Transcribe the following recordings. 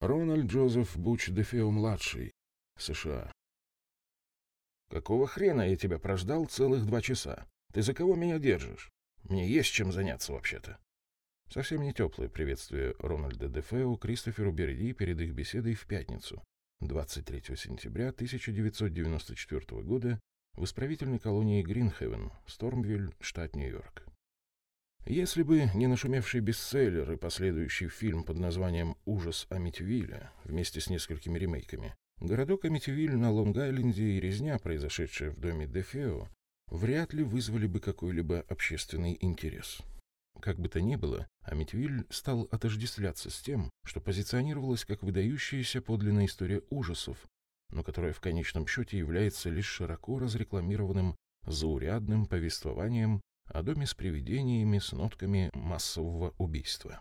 Рональд Джозеф Буч Дефео-младший, США. «Какого хрена я тебя прождал целых два часа? Ты за кого меня держишь? Мне есть чем заняться вообще-то». Совсем не теплое приветствие Рональда Дефео Кристоферу Берди перед их беседой в пятницу, 23 сентября 1994 года в исправительной колонии Гринхевен, Стормвиль, штат Нью-Йорк. Если бы не нашумевший бестселлер и последующий фильм под названием «Ужас Амитивилля» вместе с несколькими ремейками, городок Амитивиль на Лонг-Айленде и резня, произошедшая в доме Дефео, вряд ли вызвали бы какой-либо общественный интерес. Как бы то ни было, Амитвиль стал отождествляться с тем, что позиционировалось как выдающаяся подлинная история ужасов, но которая в конечном счете является лишь широко разрекламированным заурядным повествованием о доме с привидениями с нотками массового убийства.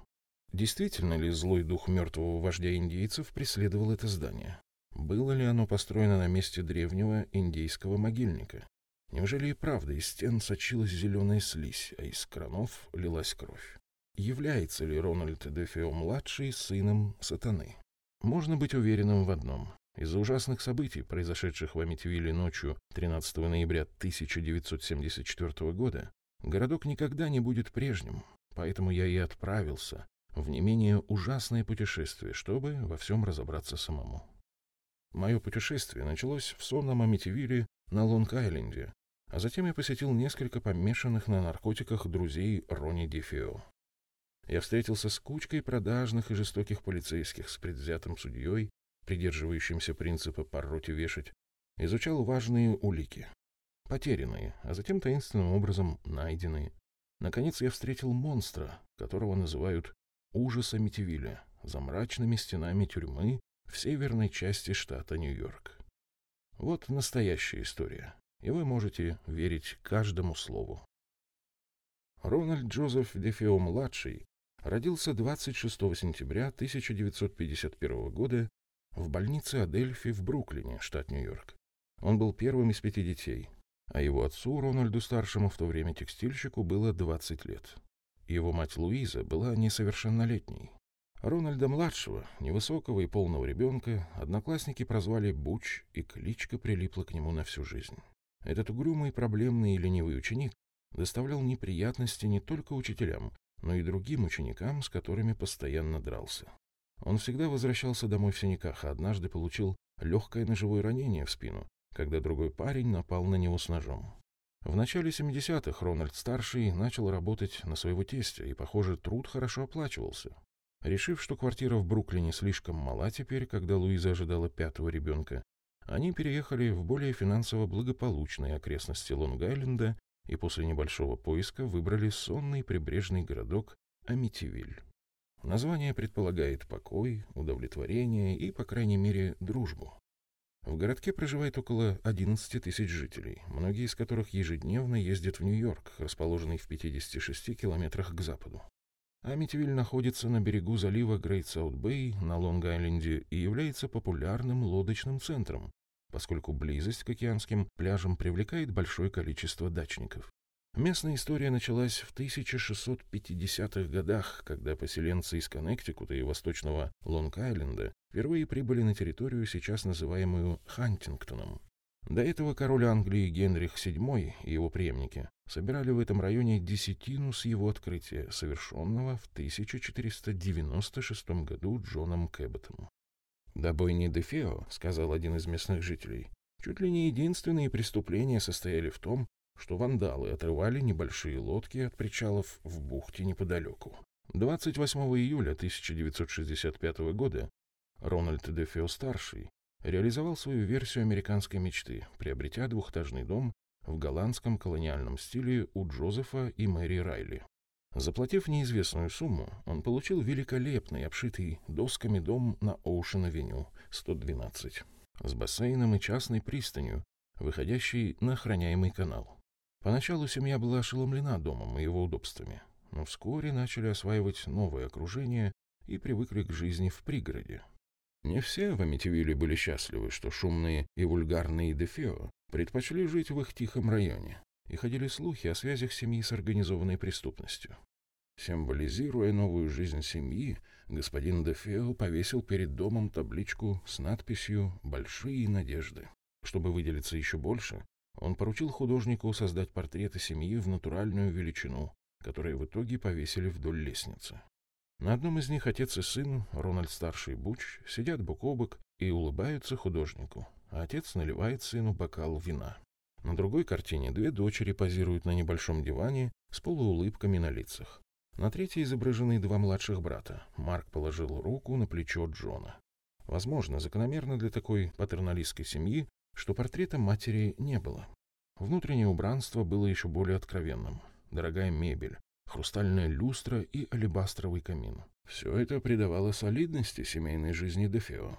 Действительно ли злой дух мертвого вождя индейцев преследовал это здание? Было ли оно построено на месте древнего индейского могильника? Неужели и правда из стен сочилась зеленая слизь, а из кранов лилась кровь? Является ли Рональд Дефео-младший сыном сатаны? Можно быть уверенным в одном. Из-за ужасных событий, произошедших в Амитвилле ночью 13 ноября 1974 года, городок никогда не будет прежним, поэтому я и отправился в не менее ужасное путешествие, чтобы во всем разобраться самому. Мое путешествие началось в сонном Амитивилле на Лонг-Айленде, а затем я посетил несколько помешанных на наркотиках друзей Рони Дефио. Я встретился с кучкой продажных и жестоких полицейских, с предвзятым судьей, придерживающимся принципа «по роте вешать», изучал важные улики. Потерянные, а затем таинственным образом найденные. Наконец я встретил монстра, которого называют «ужас Амитивилля», за мрачными стенами тюрьмы в северной части штата Нью-Йорк. Вот настоящая история и вы можете верить каждому слову. Рональд Джозеф Дефео-младший родился 26 сентября 1951 года в больнице Адельфи в Бруклине, штат Нью-Йорк. Он был первым из пяти детей, а его отцу, Рональду-старшему, в то время текстильщику, было 20 лет. Его мать Луиза была несовершеннолетней. Рональда-младшего, невысокого и полного ребенка, одноклассники прозвали Буч, и кличка прилипла к нему на всю жизнь. Этот угрюмый, проблемный и ленивый ученик доставлял неприятности не только учителям, но и другим ученикам, с которыми постоянно дрался. Он всегда возвращался домой в синяках, а однажды получил легкое ножевое ранение в спину, когда другой парень напал на него с ножом. В начале 70-х Рональд-старший начал работать на своего тестя, и, похоже, труд хорошо оплачивался. Решив, что квартира в Бруклине слишком мала теперь, когда Луиза ожидала пятого ребенка, они переехали в более финансово благополучные окрестности Лонг-Айленда и после небольшого поиска выбрали сонный прибрежный городок Амитивиль. Название предполагает покой, удовлетворение и, по крайней мере, дружбу. В городке проживает около 11 тысяч жителей, многие из которых ежедневно ездят в Нью-Йорк, расположенный в 56 километрах к западу. Амитивиль находится на берегу залива Грейт-Саут-Бэй на Лонг-Айленде и является популярным лодочным центром, поскольку близость к океанским пляжам привлекает большое количество дачников. Местная история началась в 1650-х годах, когда поселенцы из Коннектикута и восточного Лонг-Айленда впервые прибыли на территорию, сейчас называемую Хантингтоном. До этого король Англии Генрих VII и его преемники собирали в этом районе десятину с его открытия, совершенного в 1496 году Джоном Кэбботом. «До бойни Дефео», — сказал один из местных жителей, чуть ли не единственные преступления состояли в том, что вандалы отрывали небольшие лодки от причалов в бухте неподалеку. 28 июля 1965 года Рональд Дефео-старший реализовал свою версию американской мечты, приобретя двухэтажный дом в голландском колониальном стиле у Джозефа и Мэри Райли. Заплатив неизвестную сумму, он получил великолепный, обшитый досками дом на Оушен-авеню, 112, с бассейном и частной пристанью, выходящей на охраняемый канал. Поначалу семья была ошеломлена домом и его удобствами, но вскоре начали осваивать новое окружение и привыкли к жизни в пригороде. Не все в Амитивиле были счастливы, что шумные и вульгарные Дефео предпочли жить в их тихом районе и ходили слухи о связях семьи с организованной преступностью. Символизируя новую жизнь семьи, господин Дефео повесил перед домом табличку с надписью «Большие надежды». Чтобы выделиться еще больше, он поручил художнику создать портреты семьи в натуральную величину, которые в итоге повесили вдоль лестницы. На одном из них отец и сын, Рональд старший Буч, сидят бок о бок и улыбаются художнику, а отец наливает сыну бокал вина. На другой картине две дочери позируют на небольшом диване с полуулыбками на лицах. На третьей изображены два младших брата. Марк положил руку на плечо Джона. Возможно, закономерно для такой патерналистской семьи, что портрета матери не было. Внутреннее убранство было еще более откровенным. Дорогая мебель, хрустальная люстра и алебастровый камин. Все это придавало солидности семейной жизни Дефео.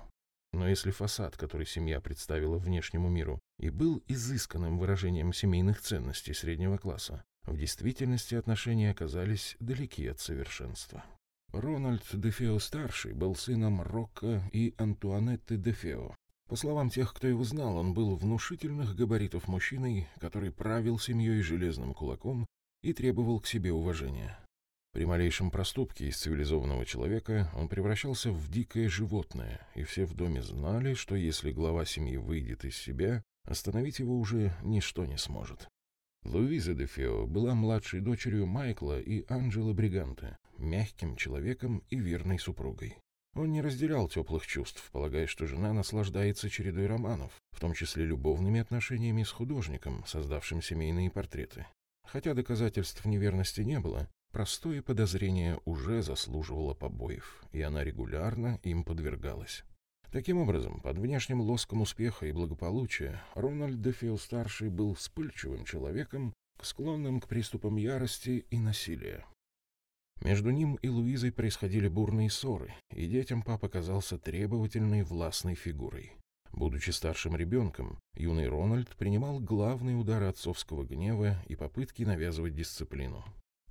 Но если фасад, который семья представила внешнему миру, и был изысканным выражением семейных ценностей среднего класса, в действительности отношения оказались далеки от совершенства. Рональд Дефео-старший был сыном Рокко и Антуанетты Дефео. По словам тех, кто его знал, он был внушительных габаритов мужчиной, который правил семьей железным кулаком и требовал к себе уважения. При малейшем проступке из цивилизованного человека он превращался в дикое животное, и все в доме знали, что если глава семьи выйдет из себя, остановить его уже ничто не сможет. Луиза де Фео была младшей дочерью Майкла и Анджела Бриганте, мягким человеком и верной супругой. Он не разделял теплых чувств, полагая, что жена наслаждается чередой романов, в том числе любовными отношениями с художником, создавшим семейные портреты. Хотя доказательств неверности не было, Простое подозрение уже заслуживало побоев, и она регулярно им подвергалась. Таким образом, под внешним лоском успеха и благополучия Рональд Дефио-старший был вспыльчивым человеком, склонным к приступам ярости и насилия. Между ним и Луизой происходили бурные ссоры, и детям папа казался требовательной властной фигурой. Будучи старшим ребенком, юный Рональд принимал главные удары отцовского гнева и попытки навязывать дисциплину.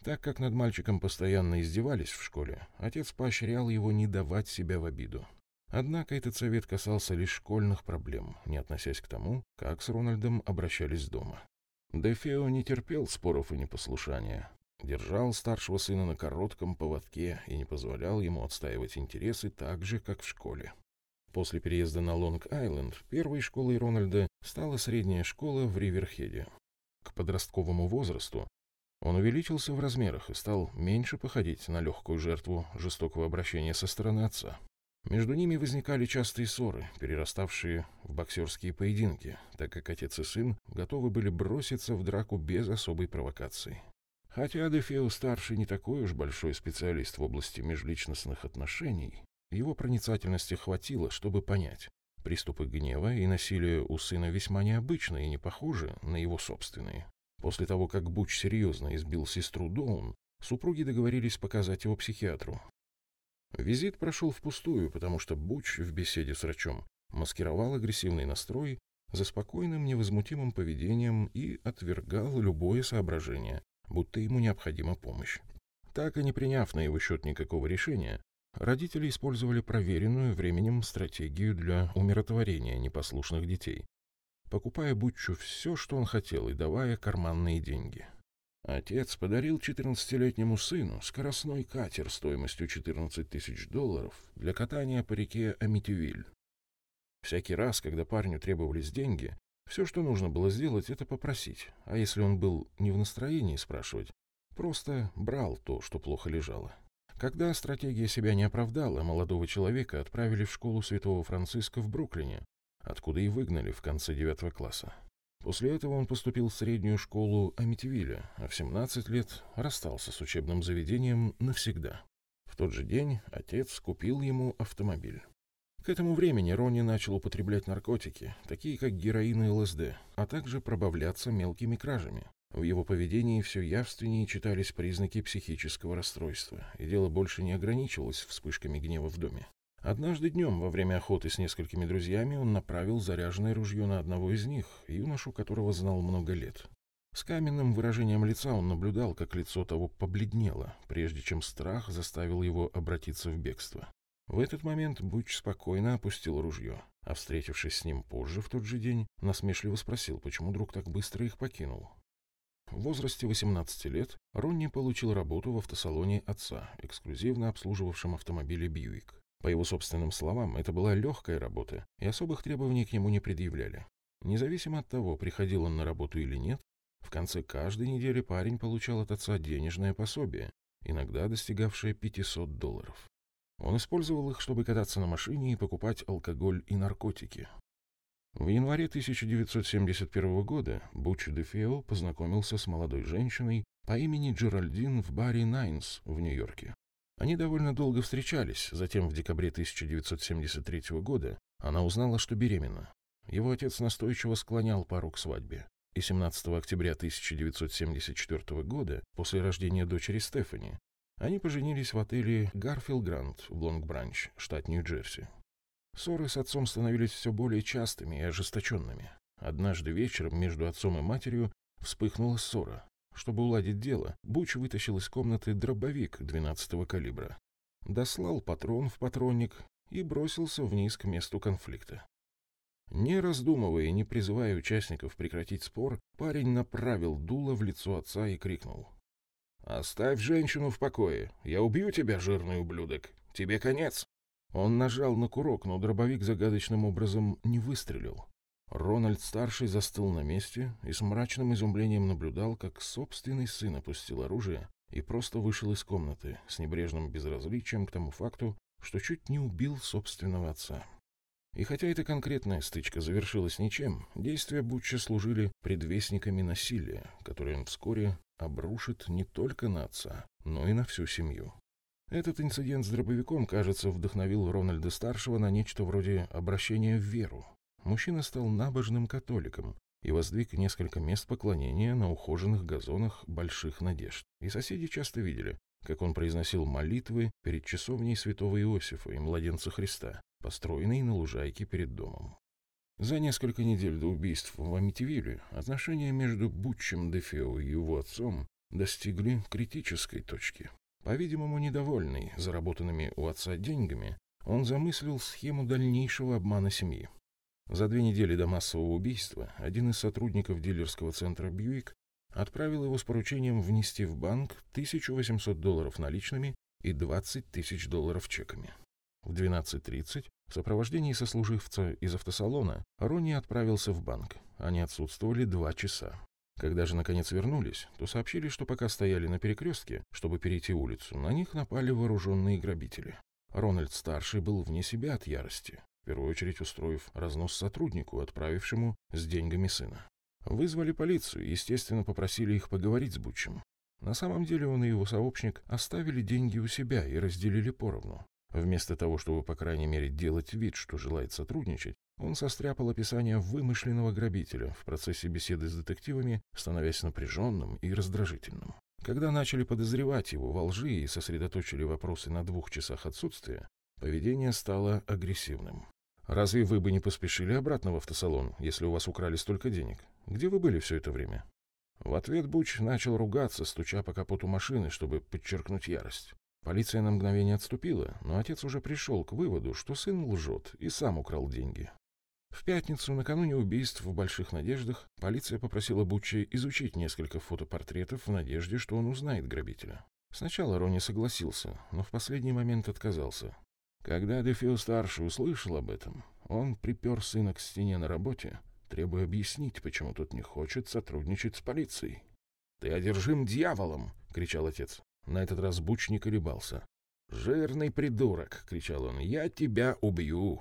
Так как над мальчиком постоянно издевались в школе, отец поощрял его не давать себя в обиду. Однако этот совет касался лишь школьных проблем, не относясь к тому, как с Рональдом обращались дома. Дефео не терпел споров и непослушания, держал старшего сына на коротком поводке и не позволял ему отстаивать интересы так же, как в школе. После переезда на Лонг-Айленд первой школой Рональда стала средняя школа в Риверхеде. К подростковому возрасту он увеличился в размерах и стал меньше походить на легкую жертву жестокого обращения со стороны отца. Между ними возникали частые ссоры, перераставшие в боксерские поединки, так как отец и сын готовы были броситься в драку без особой провокации. Хотя Дефео-старший не такой уж большой специалист в области межличностных отношений, его проницательности хватило, чтобы понять, приступы гнева и насилия у сына весьма необычны и не похожи на его собственные. После того, как Буч серьезно избил сестру Доун, супруги договорились показать его психиатру. Визит прошел впустую, потому что Буч в беседе с врачом маскировал агрессивный настрой за спокойным невозмутимым поведением и отвергал любое соображение, будто ему необходима помощь. Так и не приняв на его счет никакого решения, родители использовали проверенную временем стратегию для умиротворения непослушных детей покупая Бутчу все, что он хотел, и давая карманные деньги. Отец подарил 14-летнему сыну скоростной катер стоимостью 14 тысяч долларов для катания по реке Амитивиль. Всякий раз, когда парню требовались деньги, все, что нужно было сделать, это попросить, а если он был не в настроении спрашивать, просто брал то, что плохо лежало. Когда стратегия себя не оправдала, молодого человека отправили в школу Святого Франциска в Бруклине, откуда и выгнали в конце девятого класса. После этого он поступил в среднюю школу Амитивиля, а в 17 лет расстался с учебным заведением навсегда. В тот же день отец купил ему автомобиль. К этому времени Ронни начал употреблять наркотики, такие как героин и ЛСД, а также пробавляться мелкими кражами. В его поведении все явственнее читались признаки психического расстройства, и дело больше не ограничивалось вспышками гнева в доме. Однажды днем, во время охоты с несколькими друзьями, он направил заряженное ружье на одного из них, юношу которого знал много лет. С каменным выражением лица он наблюдал, как лицо того побледнело, прежде чем страх заставил его обратиться в бегство. В этот момент Буч спокойно опустил ружье, а, встретившись с ним позже в тот же день, насмешливо спросил, почему друг так быстро их покинул. В возрасте 18 лет Ронни получил работу в автосалоне отца, эксклюзивно обслуживавшем автомобили Бьюик. По его собственным словам, это была легкая работа, и особых требований к нему не предъявляли. Независимо от того, приходил он на работу или нет, в конце каждой недели парень получал от отца денежное пособие, иногда достигавшее 500 долларов. Он использовал их, чтобы кататься на машине и покупать алкоголь и наркотики. В январе 1971 года Буч Дефео познакомился с молодой женщиной по имени Джеральдин в баре «Найнс» в Нью-Йорке. Они довольно долго встречались, затем в декабре 1973 года она узнала, что беременна. Его отец настойчиво склонял пару к свадьбе. И 17 октября 1974 года, после рождения дочери Стефани, они поженились в отеле «Гарфилд Гранд» в Лонг-Бранч, штат Нью-Джерси. Ссоры с отцом становились все более частыми и ожесточенными. Однажды вечером между отцом и матерью вспыхнула ссора. Чтобы уладить дело, Буч вытащил из комнаты дробовик 12-го калибра, дослал патрон в патронник и бросился вниз к месту конфликта. Не раздумывая и не призывая участников прекратить спор, парень направил дуло в лицо отца и крикнул. «Оставь женщину в покое. Я убью тебя, жирный ублюдок. Тебе конец». Он нажал на курок, но дробовик загадочным образом не выстрелил. Рональд-старший застыл на месте и с мрачным изумлением наблюдал, как собственный сын опустил оружие и просто вышел из комнаты с небрежным безразличием к тому факту, что чуть не убил собственного отца. И хотя эта конкретная стычка завершилась ничем, действия Бутча служили предвестниками насилия, которое он вскоре обрушит не только на отца, но и на всю семью. Этот инцидент с дробовиком, кажется, вдохновил Рональда-старшего на нечто вроде обращения в веру, мужчина стал набожным католиком и воздвиг несколько мест поклонения на ухоженных газонах больших надежд. И соседи часто видели, как он произносил молитвы перед часовней святого Иосифа и младенца Христа, построенной на лужайке перед домом. За несколько недель до убийств в Амитивиле отношения между Бутчем Дефео и его отцом достигли критической точки. По-видимому, недовольный заработанными у отца деньгами, он замыслил схему дальнейшего обмана семьи. За две недели до массового убийства один из сотрудников дилерского центра «Бьюик» отправил его с поручением внести в банк 1800 долларов наличными и 20 тысяч долларов чеками. В 12.30 в сопровождении сослуживца из автосалона Ронни отправился в банк. Они отсутствовали два часа. Когда же наконец вернулись, то сообщили, что пока стояли на перекрестке, чтобы перейти улицу, на них напали вооруженные грабители. Рональд-старший был вне себя от ярости в первую очередь устроив разнос сотруднику, отправившему с деньгами сына. Вызвали полицию и, естественно, попросили их поговорить с Бутчем. На самом деле он и его сообщник оставили деньги у себя и разделили поровну. Вместо того, чтобы, по крайней мере, делать вид, что желает сотрудничать, он состряпал описание вымышленного грабителя в процессе беседы с детективами, становясь напряженным и раздражительным. Когда начали подозревать его во лжи и сосредоточили вопросы на двух часах отсутствия, Поведение стало агрессивным. «Разве вы бы не поспешили обратно в автосалон, если у вас украли столько денег? Где вы были все это время?» В ответ Буч начал ругаться, стуча по капоту машины, чтобы подчеркнуть ярость. Полиция на мгновение отступила, но отец уже пришел к выводу, что сын лжет и сам украл деньги. В пятницу, накануне убийств в Больших Надеждах, полиция попросила Буччи изучить несколько фотопортретов в надежде, что он узнает грабителя. Сначала Рони согласился, но в последний момент отказался. Когда Дефио-старший услышал об этом, он припер сына к стене на работе, требуя объяснить, почему тот не хочет сотрудничать с полицией. «Ты одержим дьяволом!» — кричал отец. На этот раз Буч не колебался. «Жирный придурок!» — кричал он. «Я тебя убью!»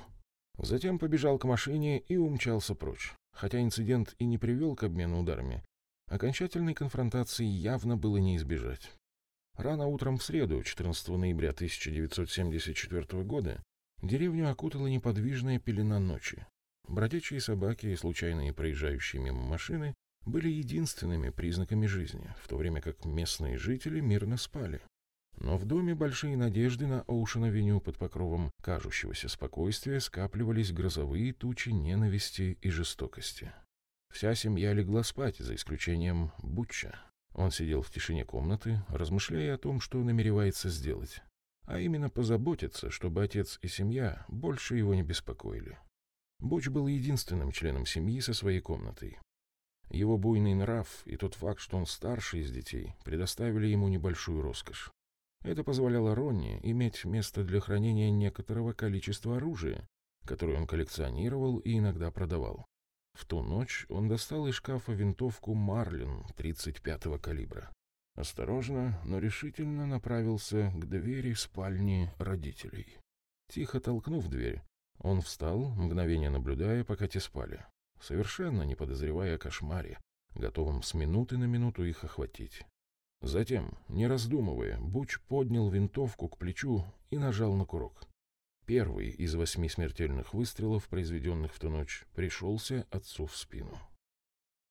Затем побежал к машине и умчался прочь. Хотя инцидент и не привел к обмену ударами, окончательной конфронтации явно было не избежать. Рано утром в среду, 14 ноября 1974 года, деревню окутала неподвижная пелена ночи. Бродячие собаки и случайные проезжающие мимо машины были единственными признаками жизни, в то время как местные жители мирно спали. Но в доме большие надежды на Оушен-авеню под покровом кажущегося спокойствия скапливались грозовые тучи ненависти и жестокости. Вся семья легла спать, за исключением Бутча. Он сидел в тишине комнаты, размышляя о том, что намеревается сделать, а именно позаботиться, чтобы отец и семья больше его не беспокоили. Буч был единственным членом семьи со своей комнатой. Его буйный нрав и тот факт, что он старший из детей, предоставили ему небольшую роскошь. Это позволяло Ронни иметь место для хранения некоторого количества оружия, которое он коллекционировал и иногда продавал. В ту ночь он достал из шкафа винтовку «Марлин» 35-го калибра. Осторожно, но решительно направился к двери спальни родителей. Тихо толкнув дверь, он встал, мгновение наблюдая, пока те спали, совершенно не подозревая о кошмаре, готовым с минуты на минуту их охватить. Затем, не раздумывая, Буч поднял винтовку к плечу и нажал на курок. Первый из восьми смертельных выстрелов, произведенных в ту ночь, пришелся отцу в спину.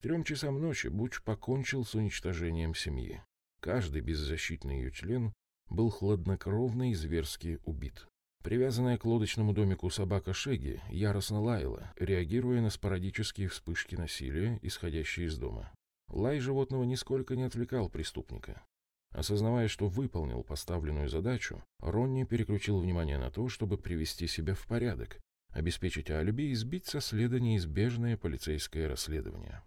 Трем часам ночи Буч покончил с уничтожением семьи. Каждый беззащитный ее член был хладнокровно и зверски убит. Привязанная к лодочному домику собака Шеги яростно лаяла, реагируя на спорадические вспышки насилия, исходящие из дома. Лай животного нисколько не отвлекал преступника. Осознавая, что выполнил поставленную задачу, Ронни переключил внимание на то, чтобы привести себя в порядок, обеспечить алиби и сбить со следа неизбежное полицейское расследование.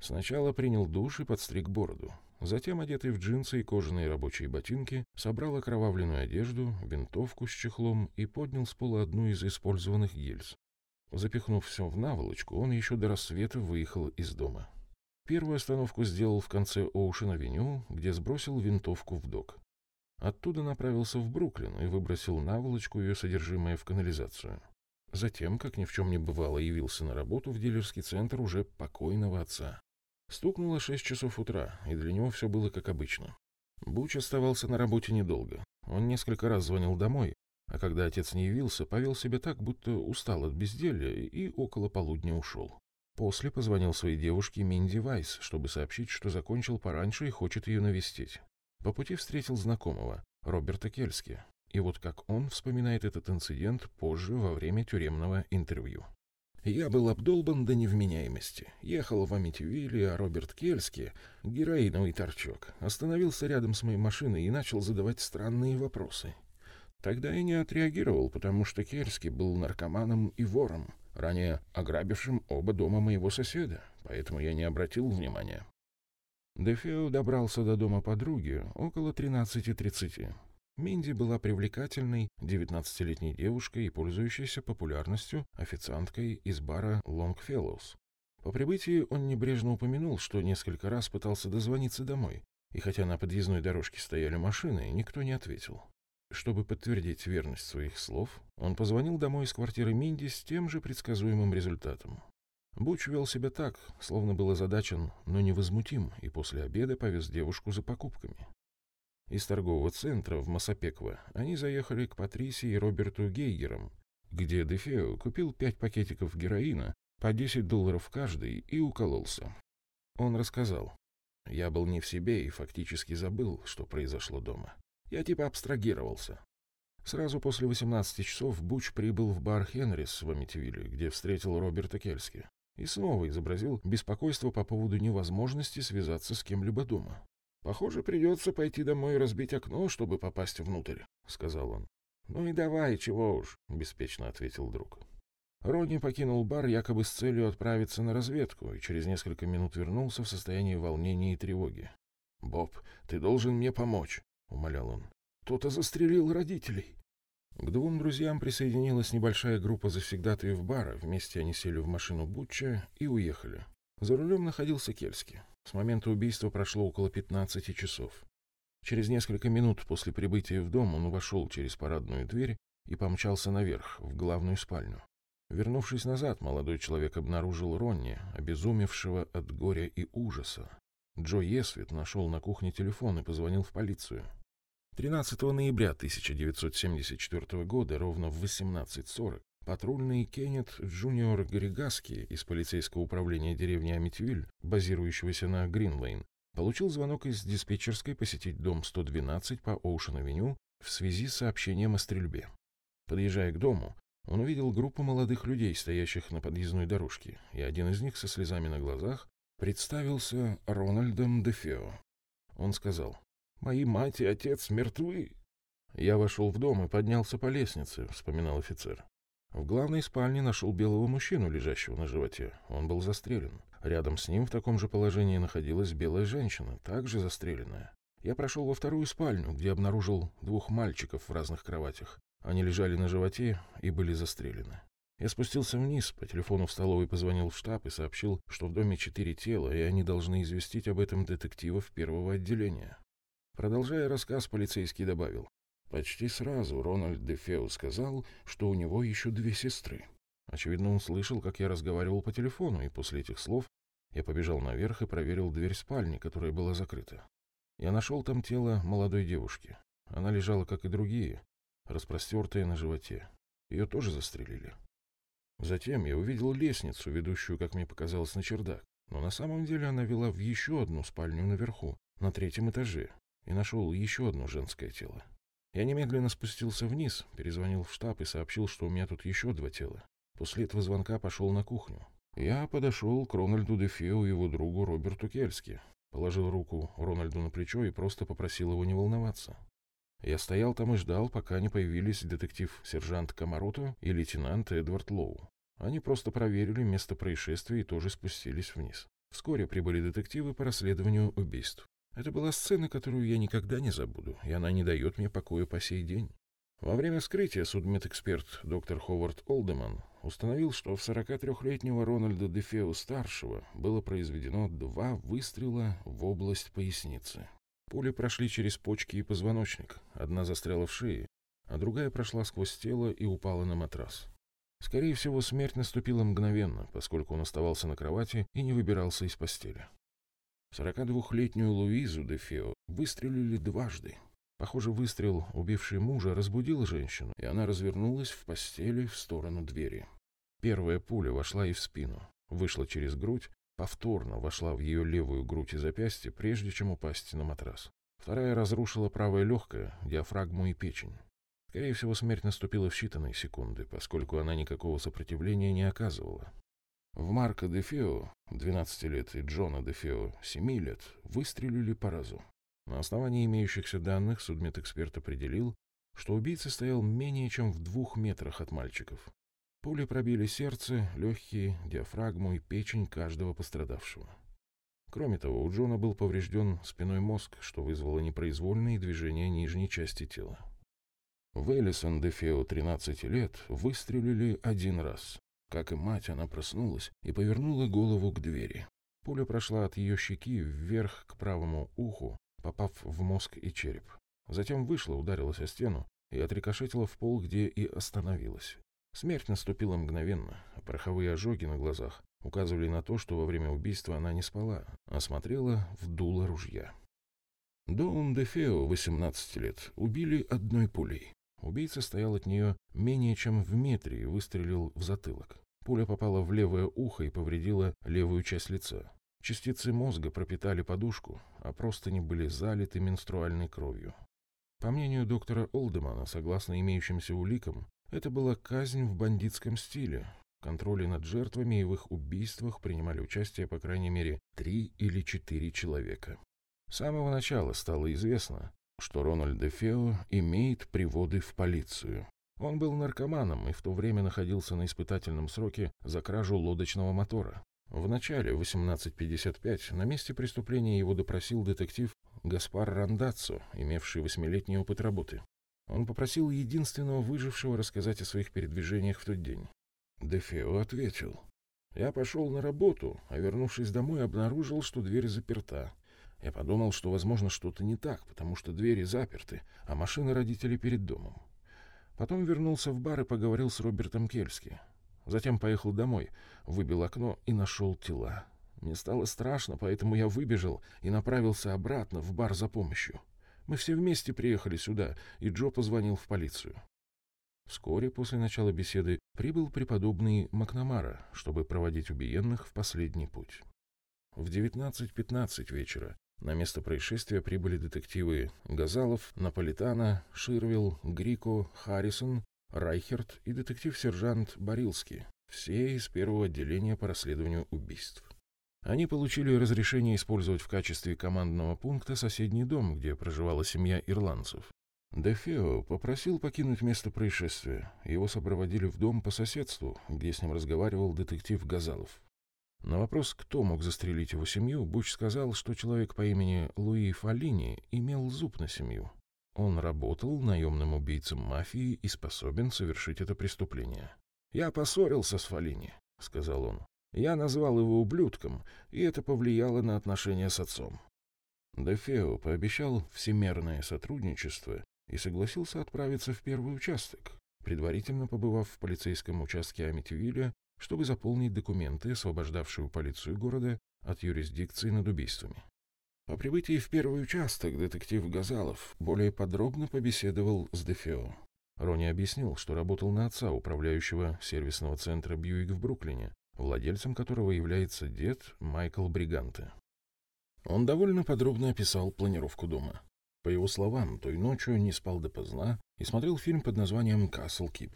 Сначала принял душ и подстриг бороду. Затем, одетый в джинсы и кожаные рабочие ботинки, собрал окровавленную одежду, винтовку с чехлом и поднял с пола одну из использованных гильз. Запихнув все в наволочку, он еще до рассвета выехал из дома. Первую остановку сделал в конце Оушен-авеню, где сбросил винтовку в док. Оттуда направился в Бруклин и выбросил наволочку ее содержимое в канализацию. Затем, как ни в чем не бывало, явился на работу в дилерский центр уже покойного отца. Стукнуло шесть часов утра, и для него все было как обычно. Буч оставался на работе недолго. Он несколько раз звонил домой, а когда отец не явился, повел себя так, будто устал от безделья и около полудня ушел. После позвонил своей девушке Минди Вайс, чтобы сообщить, что закончил пораньше и хочет ее навестить. По пути встретил знакомого, Роберта Кельски. И вот как он вспоминает этот инцидент позже во время тюремного интервью. Я был обдолбан до невменяемости. Ехал в Амитивилле, а Роберт Кельски, героиновый торчок, остановился рядом с моей машиной и начал задавать странные вопросы. Тогда я не отреагировал, потому что Кельски был наркоманом и вором, ранее ограбившим оба дома моего соседа, поэтому я не обратил внимания. Дефео добрался до дома подруги около 13.30. Минди была привлекательной, 19-летней девушкой и пользующейся популярностью официанткой из бара Longfellows. По прибытии он небрежно упомянул, что несколько раз пытался дозвониться домой, и хотя на подъездной дорожке стояли машины, никто не ответил. Чтобы подтвердить верность своих слов, он позвонил домой из квартиры Минди с тем же предсказуемым результатом. Буч вел себя так, словно был озадачен, но невозмутим, и после обеда повез девушку за покупками. Из торгового центра в Масапекво они заехали к Патрисии и Роберту Гейгерам, где Дефео купил пять пакетиков героина по 10 долларов каждый и укололся. Он рассказал. Я был не в себе и фактически забыл, что произошло дома. Я типа абстрагировался. Сразу после 18 часов Буч прибыл в бар Хенрис в Амитивилле, где встретил Роберта Кельски, и снова изобразил беспокойство по поводу невозможности связаться с кем-либо дома. «Похоже, придется пойти домой и разбить окно, чтобы попасть внутрь», — сказал он. «Ну и давай, чего уж», — беспечно ответил друг. Родни покинул бар якобы с целью отправиться на разведку и через несколько минут вернулся в состоянии волнения и тревоги. «Боб, ты должен мне помочь», — умолял он. «Кто-то застрелил родителей». К двум друзьям присоединилась небольшая группа завсегдатаев бара. Вместе они сели в машину Бутча и уехали. За рулем находился Кельский. С момента убийства прошло около 15 часов. Через несколько минут после прибытия в дом он вошел через парадную дверь и помчался наверх, в главную спальню. Вернувшись назад, молодой человек обнаружил Ронни, обезумевшего от горя и ужаса. Джо Есвит нашел на кухне телефон и позвонил в полицию. 13 ноября 1974 года, ровно в 18.40, Патрульный Кеннет Джуниор Григаски из полицейского управления деревни Амитвиль, базирующегося на Гринлейн, получил звонок из диспетчерской посетить дом 112 по Оушен-авеню в связи с сообщением о стрельбе. Подъезжая к дому, он увидел группу молодых людей, стоящих на подъездной дорожке, и один из них со слезами на глазах представился Рональдом Дефео. Он сказал, «Мои мать и отец мертвы». «Я вошел в дом и поднялся по лестнице», — вспоминал офицер. В главной спальне нашел белого мужчину, лежащего на животе. Он был застрелен. Рядом с ним в таком же положении находилась белая женщина, также застреленная. Я прошел во вторую спальню, где обнаружил двух мальчиков в разных кроватях. Они лежали на животе и были застрелены. Я спустился вниз, по телефону в столовой позвонил в штаб и сообщил, что в доме четыре тела, и они должны известить об этом детективов первого отделения. Продолжая рассказ, полицейский добавил. Почти сразу Рональд Дефео сказал, что у него еще две сестры. Очевидно, он слышал, как я разговаривал по телефону, и после этих слов я побежал наверх и проверил дверь спальни, которая была закрыта. Я нашел там тело молодой девушки. Она лежала, как и другие, распростертая на животе. Ее тоже застрелили. Затем я увидел лестницу, ведущую, как мне показалось, на чердак. Но на самом деле она вела в еще одну спальню наверху, на третьем этаже, и нашел еще одно женское тело. Я немедленно спустился вниз, перезвонил в штаб и сообщил, что у меня тут еще два тела. После этого звонка пошел на кухню. Я подошел к Рональду Дефеу и его другу Роберту Кельски, положил руку Рональду на плечо и просто попросил его не волноваться. Я стоял там и ждал, пока не появились детектив-сержант Комарото и лейтенант Эдвард Лоу. Они просто проверили место происшествия и тоже спустились вниз. Вскоре прибыли детективы по расследованию убийств. Это была сцена, которую я никогда не забуду, и она не дает мне покоя по сей день. Во время вскрытия судмедэксперт доктор Ховард Олдеман установил, что в 43-летнего Рональда Дефео-старшего было произведено два выстрела в область поясницы. Пули прошли через почки и позвоночник. Одна застряла в шее, а другая прошла сквозь тело и упала на матрас. Скорее всего, смерть наступила мгновенно, поскольку он оставался на кровати и не выбирался из постели. 42-летнюю Луизу де Фео выстрелили дважды. Похоже, выстрел, убивший мужа, разбудил женщину, и она развернулась в постели в сторону двери. Первая пуля вошла ей в спину, вышла через грудь повторно вошла в ее левую грудь и запястье, прежде чем упасть на матрас. Вторая разрушила правое легкое, диафрагму и печень. Скорее всего, смерть наступила в считанные секунды, поскольку она никакого сопротивления не оказывала. В Марка де Фео, 12 лет, и Джона де Фео, 7 лет, выстрелили по разу. На основании имеющихся данных судмедэксперт определил, что убийца стоял менее чем в двух метрах от мальчиков. Пули пробили сердце, легкие, диафрагму и печень каждого пострадавшего. Кроме того, у Джона был поврежден спиной мозг, что вызвало непроизвольные движения нижней части тела. В Элисон Дефео 13 лет выстрелили один раз. Как и мать, она проснулась и повернула голову к двери. Пуля прошла от ее щеки вверх к правому уху, попав в мозг и череп. Затем вышла, ударилась о стену и отрикошетила в пол, где и остановилась. Смерть наступила мгновенно, а пороховые ожоги на глазах указывали на то, что во время убийства она не спала, а смотрела в дуло ружья. Доун де Фео, 18 лет, убили одной пулей. Убийца стоял от нее менее чем в метре и выстрелил в затылок. Пуля попала в левое ухо и повредила левую часть лица. Частицы мозга пропитали подушку, а простыни были залиты менструальной кровью. По мнению доктора Олдемана, согласно имеющимся уликам, это была казнь в бандитском стиле. В контроле над жертвами и в их убийствах принимали участие по крайней мере три или четыре человека. С самого начала стало известно, что Рональд де имеет приводы в полицию. Он был наркоманом и в то время находился на испытательном сроке за кражу лодочного мотора. В начале 18.55 на месте преступления его допросил детектив Гаспар Рандаццо, имевший восьмилетний опыт работы. Он попросил единственного выжившего рассказать о своих передвижениях в тот день. Дефео ответил. Я пошел на работу, а вернувшись домой, обнаружил, что дверь заперта. Я подумал, что, возможно, что-то не так, потому что двери заперты, а машина родителей перед домом. Потом вернулся в бар и поговорил с Робертом Кельски. Затем поехал домой, выбил окно и нашел тела. Мне стало страшно, поэтому я выбежал и направился обратно в бар за помощью. Мы все вместе приехали сюда, и Джо позвонил в полицию. Вскоре после начала беседы прибыл преподобный Макнамара, чтобы проводить убиенных в последний путь. В 19.15 вечера на место происшествия прибыли детективы Газалов, Наполитана, Ширвилл, Грико, Харрисон, Райхерт и детектив-сержант Борилский, все из первого отделения по расследованию убийств. Они получили разрешение использовать в качестве командного пункта соседний дом, где проживала семья ирландцев. Дефео попросил покинуть место происшествия. Его сопроводили в дом по соседству, где с ним разговаривал детектив Газалов. На вопрос, кто мог застрелить его семью, Буч сказал, что человек по имени Луи Фаллини имел зуб на семью. Он работал наемным убийцем мафии и способен совершить это преступление. «Я поссорился с Фаллини», — сказал он. «Я назвал его ублюдком, и это повлияло на отношения с отцом». Дефео пообещал всемерное сотрудничество и согласился отправиться в первый участок, предварительно побывав в полицейском участке Амитивилля чтобы заполнить документы, освобождавшие полицию города от юрисдикции над убийствами. По прибытии в первый участок детектив Газалов более подробно побеседовал с Дефео. Рони объяснил, что работал на отца, управляющего сервисного центра Бьюик в Бруклине, владельцем которого является дед Майкл Бриганте. Он довольно подробно описал планировку дома. По его словам, той ночью не спал допоздна и смотрел фильм под названием «Касл Кип».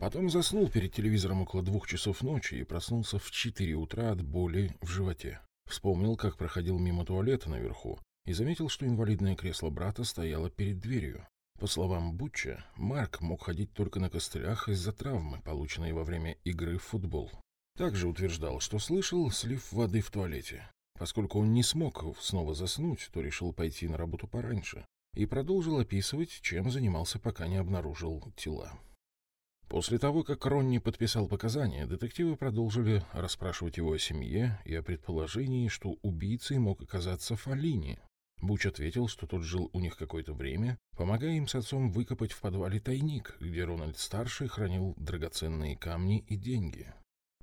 Потом заснул перед телевизором около двух часов ночи и проснулся в четыре утра от боли в животе. Вспомнил, как проходил мимо туалета наверху и заметил, что инвалидное кресло брата стояло перед дверью. По словам Бутча, Марк мог ходить только на костылях из-за травмы, полученной во время игры в футбол. Также утверждал, что слышал слив воды в туалете. Поскольку он не смог снова заснуть, то решил пойти на работу пораньше и продолжил описывать, чем занимался, пока не обнаружил тела. После того, как Ронни подписал показания, детективы продолжили расспрашивать его о семье и о предположении, что убийцей мог оказаться Фаллини. Буч ответил, что тот жил у них какое-то время, помогая им с отцом выкопать в подвале тайник, где Рональд-старший хранил драгоценные камни и деньги.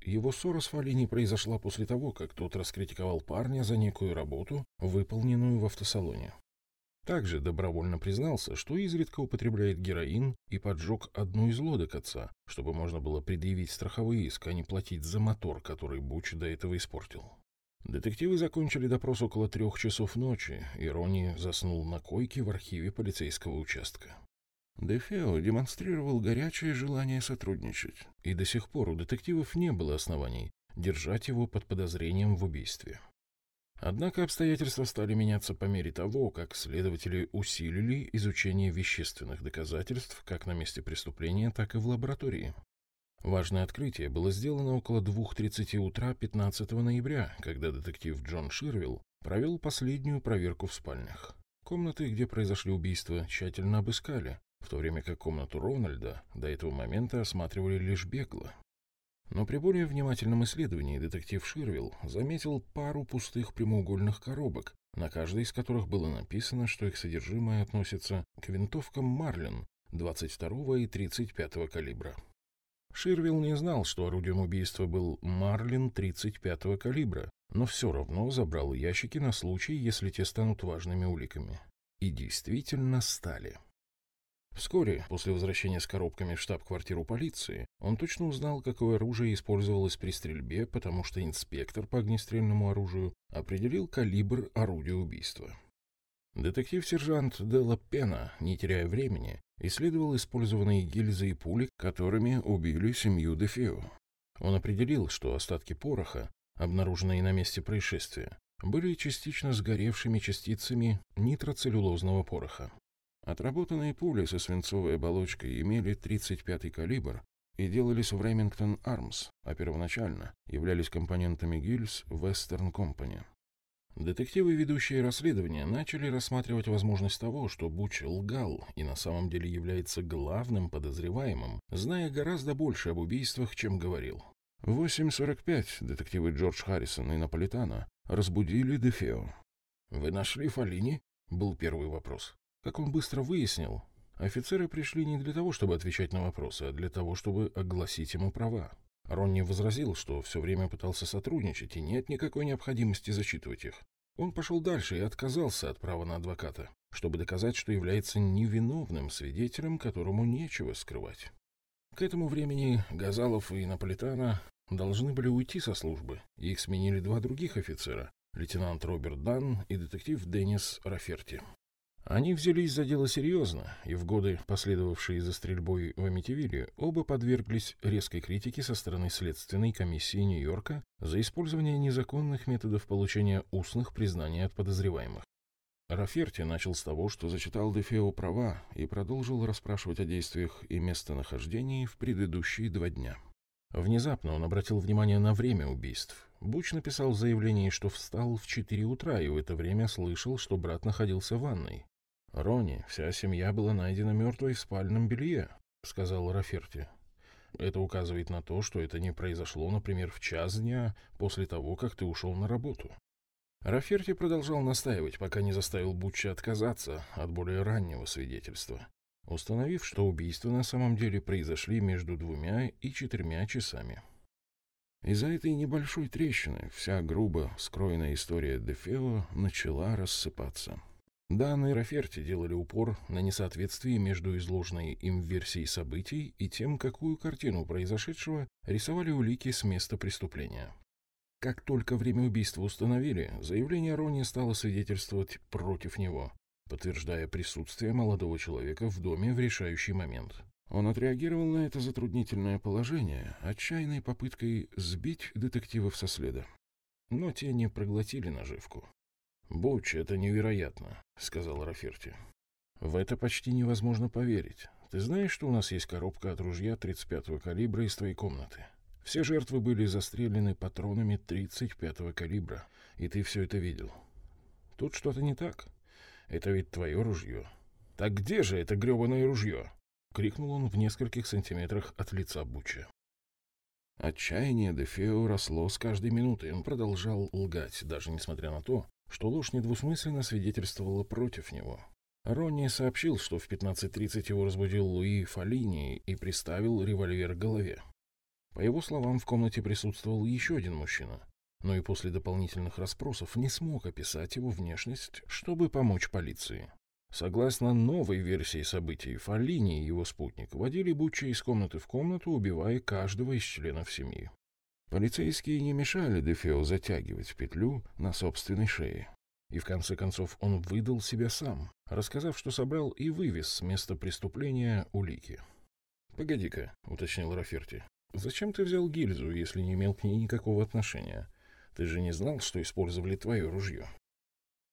Его ссора с Фаллини произошла после того, как тот раскритиковал парня за некую работу, выполненную в автосалоне. Также добровольно признался, что изредка употребляет героин и поджег одну из лодок отца, чтобы можно было предъявить страховой иск, а не платить за мотор, который Буч до этого испортил. Детективы закончили допрос около трех часов ночи, и Ронни заснул на койке в архиве полицейского участка. Дефео демонстрировал горячее желание сотрудничать, и до сих пор у детективов не было оснований держать его под подозрением в убийстве. Однако обстоятельства стали меняться по мере того, как следователи усилили изучение вещественных доказательств как на месте преступления, так и в лаборатории. Важное открытие было сделано около 2.30 утра 15 ноября, когда детектив Джон Ширвилл провел последнюю проверку в спальнях. Комнаты, где произошли убийства, тщательно обыскали, в то время как комнату Рональда до этого момента осматривали лишь бегло. Но при более внимательном исследовании детектив Ширвилл заметил пару пустых прямоугольных коробок, на каждой из которых было написано, что их содержимое относится к винтовкам «Марлин» 22 и 35 калибра. Ширвилл не знал, что орудием убийства был «Марлин» 35 калибра, но все равно забрал ящики на случай, если те станут важными уликами. И действительно стали. Вскоре, после возвращения с коробками в штаб-квартиру полиции, он точно узнал, какое оружие использовалось при стрельбе, потому что инспектор по огнестрельному оружию определил калибр орудия убийства. Детектив-сержант Делла Пена, не теряя времени, исследовал использованные гильзы и пули, которыми убили семью Дефео. Он определил, что остатки пороха, обнаруженные на месте происшествия, были частично сгоревшими частицами нитроцеллюлозного пороха. Отработанные пули со свинцовой оболочкой имели 35-й калибр и делались в Ремингтон Армс, а первоначально являлись компонентами гильз Western Company. Детективы, ведущие расследование, начали рассматривать возможность того, что Буч лгал и на самом деле является главным подозреваемым, зная гораздо больше об убийствах, чем говорил. В 8.45 детективы Джордж Харрисон и Наполитана разбудили Дефео. «Вы нашли Фалини?» — был первый вопрос. Как он быстро выяснил, офицеры пришли не для того, чтобы отвечать на вопросы, а для того, чтобы огласить ему права. Ронни возразил, что все время пытался сотрудничать и нет никакой необходимости зачитывать их. Он пошел дальше и отказался от права на адвоката, чтобы доказать, что является невиновным свидетелем, которому нечего скрывать. К этому времени Газалов и Наполитана должны были уйти со службы, их сменили два других офицера, лейтенант Роберт Дан и детектив Деннис Раферти. Они взялись за дело серьезно, и в годы, последовавшие за стрельбой в Амитивилле, оба подверглись резкой критике со стороны Следственной комиссии Нью-Йорка за использование незаконных методов получения устных признаний от подозреваемых. Раферти начал с того, что зачитал Дефео права и продолжил расспрашивать о действиях и местонахождении в предыдущие два дня. Внезапно он обратил внимание на время убийств. Буч написал в заявлении, что встал в 4 утра и в это время слышал, что брат находился в ванной. «Рони, вся семья была найдена мертвой в спальном белье», — сказал Раферти. Это указывает на то, что это не произошло, например, в час дня после того, как ты ушел на работу. Раферти продолжал настаивать, пока не заставил Бутча отказаться от более раннего свидетельства, установив, что убийства на самом деле произошли между двумя и четырьмя часами. Из-за этой небольшой трещины вся грубо скроенная история Дефео начала рассыпаться. Данные Раферти делали упор на несоответствие между изложенной им версией событий и тем, какую картину произошедшего рисовали улики с места преступления. Как только время убийства установили, заявление Рони стало свидетельствовать против него, подтверждая присутствие молодого человека в доме в решающий момент. Он отреагировал на это затруднительное положение отчаянной попыткой сбить детективов со следа. Но те не проглотили наживку. «Буч, это невероятно», — сказал Раферти. «В это почти невозможно поверить. Ты знаешь, что у нас есть коробка от ружья 35-го калибра из твоей комнаты? Все жертвы были застрелены патронами 35-го калибра, и ты все это видел. Тут что-то не так. Это ведь твое ружье. Так где же это гребаное ружье?» — крикнул он в нескольких сантиметрах от лица Буча. Отчаяние Дефео росло с каждой минутой. Он продолжал лгать, даже несмотря на то, что ложь недвусмысленно свидетельствовала против него. Ронни сообщил, что в 15.30 его разбудил Луи Фалини и приставил револьвер к голове. По его словам, в комнате присутствовал еще один мужчина, но и после дополнительных расспросов не смог описать его внешность, чтобы помочь полиции. Согласно новой версии событий, Фаллини и его спутник водили Буччи из комнаты в комнату, убивая каждого из членов семьи. Полицейские не мешали Дефео затягивать петлю на собственной шее. И в конце концов он выдал себя сам, рассказав, что собрал и вывез с места преступления улики. «Погоди-ка», — уточнил Раферти, — «зачем ты взял гильзу, если не имел к ней никакого отношения? Ты же не знал, что использовали твое ружье».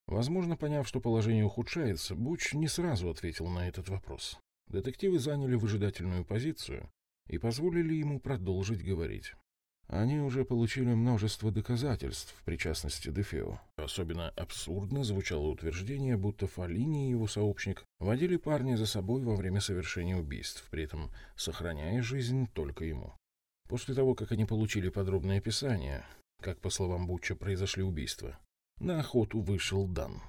Возможно, поняв, что положение ухудшается, Буч не сразу ответил на этот вопрос. Детективы заняли выжидательную позицию и позволили ему продолжить говорить. Они уже получили множество доказательств причастности Дефео. Особенно абсурдно звучало утверждение, будто Фалини и его сообщник водили парня за собой во время совершения убийств, при этом сохраняя жизнь только ему. После того, как они получили подробное описание, как, по словам Бутча, произошли убийства, на охоту вышел Дан.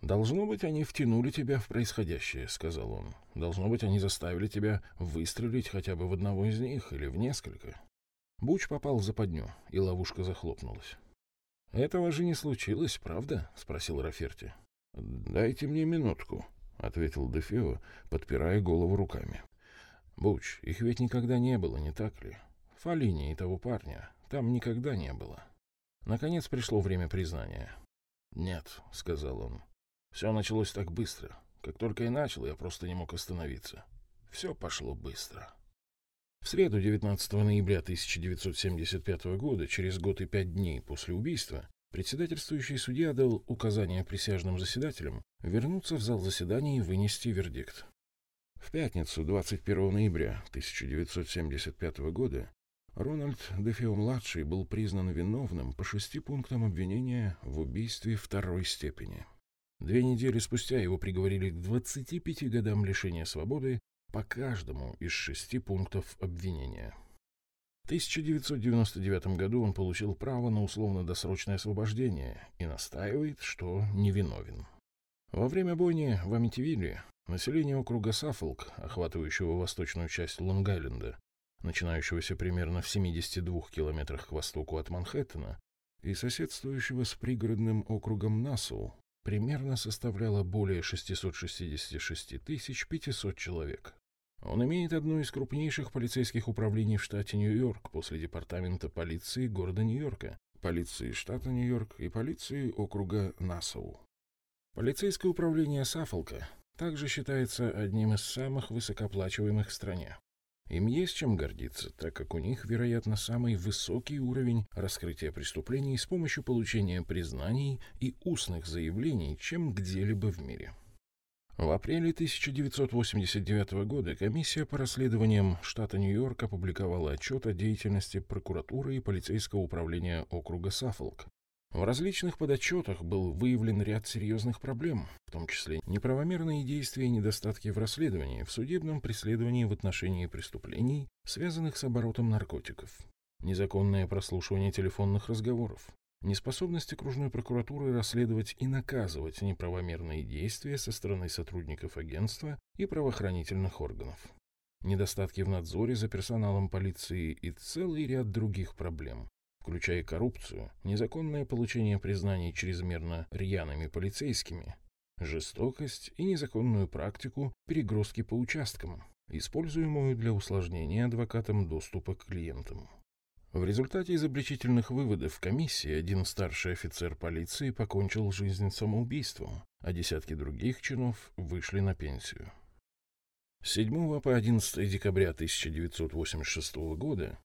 «Должно быть, они втянули тебя в происходящее», — сказал он. «Должно быть, они заставили тебя выстрелить хотя бы в одного из них или в несколько. Буч попал в западню, и ловушка захлопнулась. «Этого же не случилось, правда?» — спросил Раферти. «Дайте мне минутку», — ответил Дефео, подпирая голову руками. «Буч, их ведь никогда не было, не так ли? Фалини и того парня там никогда не было». Наконец пришло время признания. «Нет», — сказал он, — «все началось так быстро. Как только я начал, я просто не мог остановиться. Все пошло быстро». В среду 19 ноября 1975 года, через год и пять дней после убийства, председательствующий судья дал указание присяжным заседателям вернуться в зал заседаний и вынести вердикт. В пятницу, 21 ноября 1975 года, Рональд Дефео-младший был признан виновным по шести пунктам обвинения в убийстве второй степени. Две недели спустя его приговорили к 25 годам лишения свободы по каждому из шести пунктов обвинения. В 1999 году он получил право на условно-досрочное освобождение и настаивает, что невиновен. Во время бойни в Амитивилле население округа Саффолк, охватывающего восточную часть Лонг-Айленда, начинающегося примерно в 72 километрах к востоку от Манхэттена, и соседствующего с пригородным округом Нассау, примерно составляло более 666 500 человек. Он имеет одно из крупнейших полицейских управлений в штате Нью-Йорк после департамента полиции города Нью-Йорка, полиции штата Нью-Йорк и полиции округа Нассау. Полицейское управление Саффолка также считается одним из самых высокооплачиваемых в стране. Им есть чем гордиться, так как у них, вероятно, самый высокий уровень раскрытия преступлений с помощью получения признаний и устных заявлений, чем где-либо в мире. В апреле 1989 года комиссия по расследованиям штата Нью-Йорк опубликовала отчет о деятельности прокуратуры и полицейского управления округа Саффолк. В различных подотчетах был выявлен ряд серьезных проблем, в том числе неправомерные действия и недостатки в расследовании, в судебном преследовании в отношении преступлений, связанных с оборотом наркотиков, незаконное прослушивание телефонных разговоров, неспособность окружной прокуратуры расследовать и наказывать неправомерные действия со стороны сотрудников агентства и правоохранительных органов, недостатки в надзоре за персоналом полиции и целый ряд других проблем, включая коррупцию, незаконное получение признаний чрезмерно рьяными полицейскими, жестокость и незаконную практику перегрузки по участкам, используемую для усложнения адвокатам доступа к клиентам. В результате изобличительных выводов комиссии один старший офицер полиции покончил жизнь самоубийством, а десятки других чинов вышли на пенсию. С 7 по 11 декабря 1986 года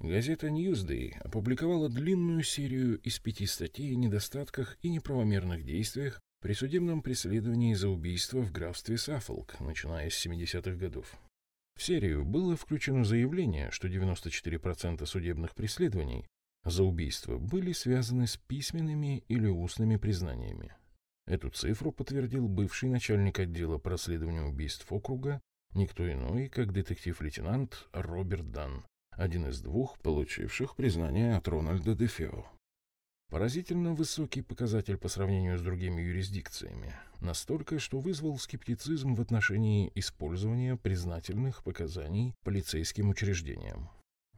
газета Newsday опубликовала длинную серию из пяти статей о недостатках и неправомерных действиях при судебном преследовании за убийство в графстве Саффолк, начиная с 70-х годов. В серию было включено заявление, что 94% судебных преследований за убийство были связаны с письменными или устными признаниями. Эту цифру подтвердил бывший начальник отдела по расследованию убийств округа, никто иной, как детектив-лейтенант Роберт Дан, один из двух получивших признание от Рональда Дефео. Поразительно высокий показатель по сравнению с другими юрисдикциями, настолько, что вызвал скептицизм в отношении использования признательных показаний полицейским учреждениям.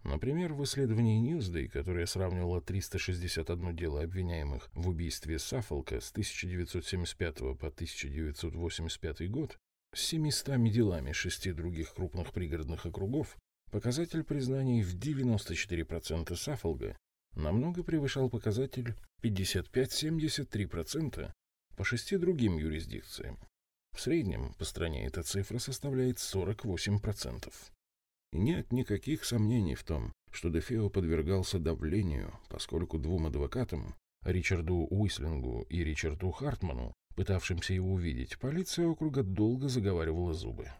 Например, в исследовании Newsday, которое сравнивало 361 дело обвиняемых в убийстве Саффолка с 1975 по 1985 год, с 700 делами шести других крупных пригородных округов, показатель признаний в 94% Саффолга намного превышал показатель 55-73% по шести другим юрисдикциям. В среднем по стране эта цифра составляет 48%. И нет никаких сомнений в том, что Дефео подвергался давлению, поскольку двум адвокатам, Ричарду Уислингу и Ричарду Хартману, пытавшимся его увидеть, полиция округа долго заговаривала зубы.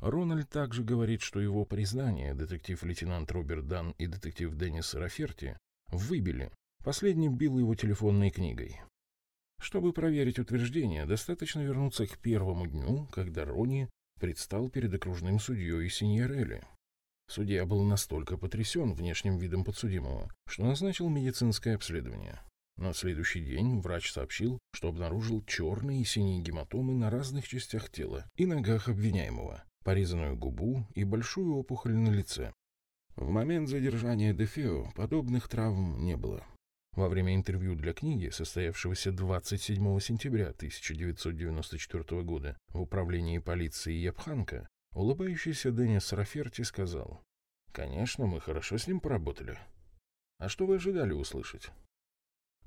Рональд также говорит, что его признание детектив-лейтенант Роберт Дан и детектив Деннис Раферти Выбили. Последний бил его телефонной книгой. Чтобы проверить утверждение, достаточно вернуться к первому дню, когда Рони предстал перед окружным судьей Синьорелли. Судья был настолько потрясен внешним видом подсудимого, что назначил медицинское обследование. На следующий день врач сообщил, что обнаружил черные и синие гематомы на разных частях тела и ногах обвиняемого, порезанную губу и большую опухоль на лице. В момент задержания Дефео подобных травм не было. Во время интервью для книги, состоявшегося 27 сентября 1994 года в управлении полиции Япханка, улыбающийся Деннис Раферти сказал, «Конечно, мы хорошо с ним поработали. А что вы ожидали услышать?»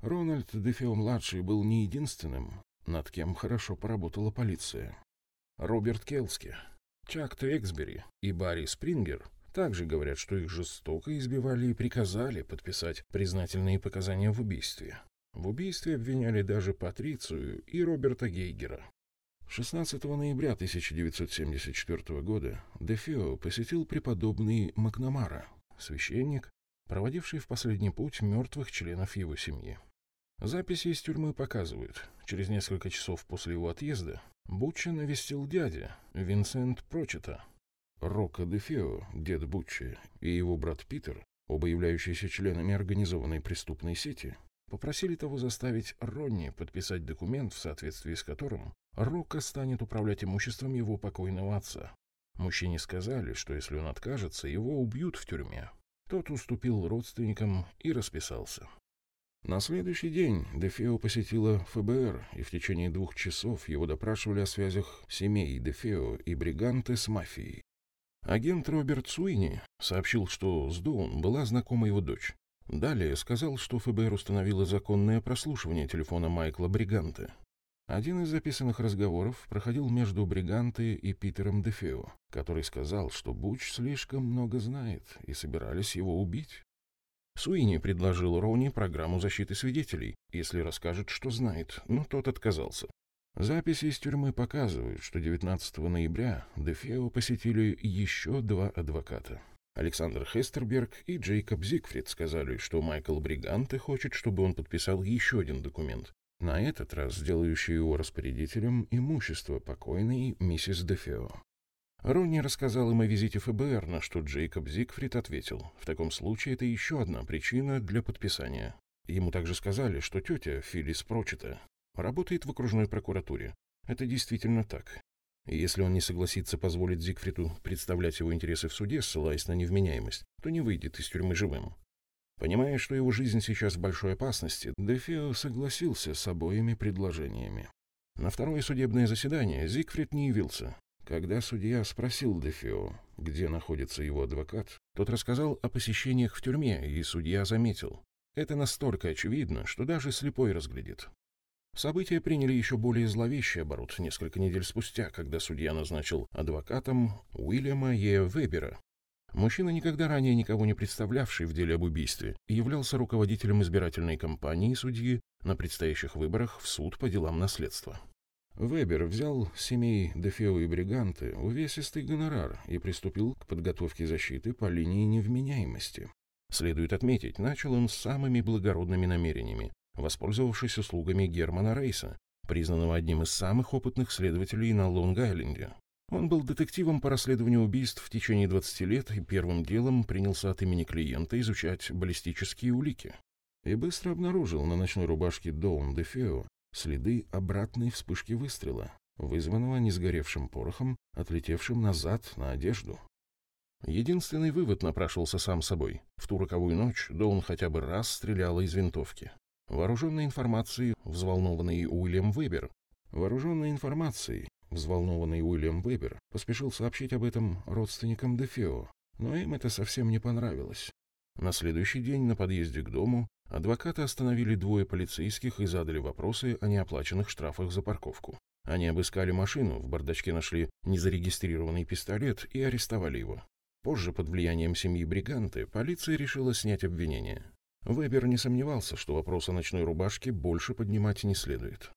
Рональд Дефео-младший был не единственным, над кем хорошо поработала полиция. Роберт Келски, Чак Твексбери и Барри Спрингер также говорят, что их жестоко избивали и приказали подписать признательные показания в убийстве. В убийстве обвиняли даже Патрицию и Роберта Гейгера. 16 ноября 1974 года Дефео посетил преподобный Макнамара, священник, проводивший в последний путь мертвых членов его семьи. Записи из тюрьмы показывают, через несколько часов после его отъезда Бучча навестил дядя, Винсент Прочета, Рокко де Фео, дед Буччи, и его брат Питер, оба являющиеся членами организованной преступной сети, попросили того заставить Ронни подписать документ, в соответствии с которым Рокко станет управлять имуществом его покойного отца. Мужчине сказали, что если он откажется, его убьют в тюрьме. Тот уступил родственникам и расписался. На следующий день Дефео посетила ФБР, и в течение двух часов его допрашивали о связях семей Дефео и Бриганте с мафией. Агент Роберт Суини сообщил, что с Доун была знакома его дочь. Далее сказал, что ФБР установило законное прослушивание телефона Майкла Бриганте. Один из записанных разговоров проходил между Бриганте и Питером Дефео, который сказал, что Буч слишком много знает и собирались его убить. Суини предложил Рони программу защиты свидетелей, если расскажет, что знает, но тот отказался. Записи из тюрьмы показывают, что 19 ноября Дефео посетили еще два адвоката. Александр Хестерберг и Джейкоб Зигфрид сказали, что Майкл Бриганте хочет, чтобы он подписал еще один документ, на этот раз сделающий его распорядителем имущества покойной миссис Дефео. Ронни рассказал им о визите ФБР, на что Джейкоб Зигфрид ответил, в таком случае это еще одна причина для подписания. Ему также сказали, что тетя Филлис Прочета работает в окружной прокуратуре. Это действительно так. И если он не согласится позволить Зигфриду представлять его интересы в суде, ссылаясь на невменяемость, то не выйдет из тюрьмы живым. Понимая, что его жизнь сейчас в большой опасности, Дефео согласился с обоими предложениями. На второе судебное заседание Зигфрид не явился. Когда судья спросил Дефео, где находится его адвокат, тот рассказал о посещениях в тюрьме, и судья заметил. Это настолько очевидно, что даже слепой разглядит. События приняли еще более зловещий оборот несколько недель спустя, когда судья назначил адвокатом Уильяма Е. Вебера. Мужчина, никогда ранее никого не представлявший в деле об убийстве, являлся руководителем избирательной кампании судьи на предстоящих выборах в суд по делам наследства. Вебер взял семей Дефео и Бриганты увесистый гонорар и приступил к подготовке защиты по линии невменяемости. Следует отметить, начал он с самыми благородными намерениями, воспользовавшись услугами Германа Рейса, признанного одним из самых опытных следователей на Лонг-Айленде. Он был детективом по расследованию убийств в течение 20 лет и первым делом принялся от имени клиента изучать баллистические улики. И быстро обнаружил на ночной рубашке Доун де Фео следы обратной вспышки выстрела, вызванного несгоревшим порохом, отлетевшим назад на одежду. Единственный вывод напрашивался сам собой. В ту роковую ночь Доун хотя бы раз стреляла из винтовки. Вооруженной информацией взволнованный Уильям Вебер. Вооруженной информацией взволнованный Уильям Вебер поспешил сообщить об этом родственникам Дефео, но им это совсем не понравилось. На следующий день на подъезде к дому адвокаты остановили двое полицейских и задали вопросы о неоплаченных штрафах за парковку. Они обыскали машину, в бардачке нашли незарегистрированный пистолет и арестовали его. Позже, под влиянием семьи Бриганты, полиция решила снять обвинение. Вебер не сомневался, что вопрос о ночной рубашке больше поднимать не следует.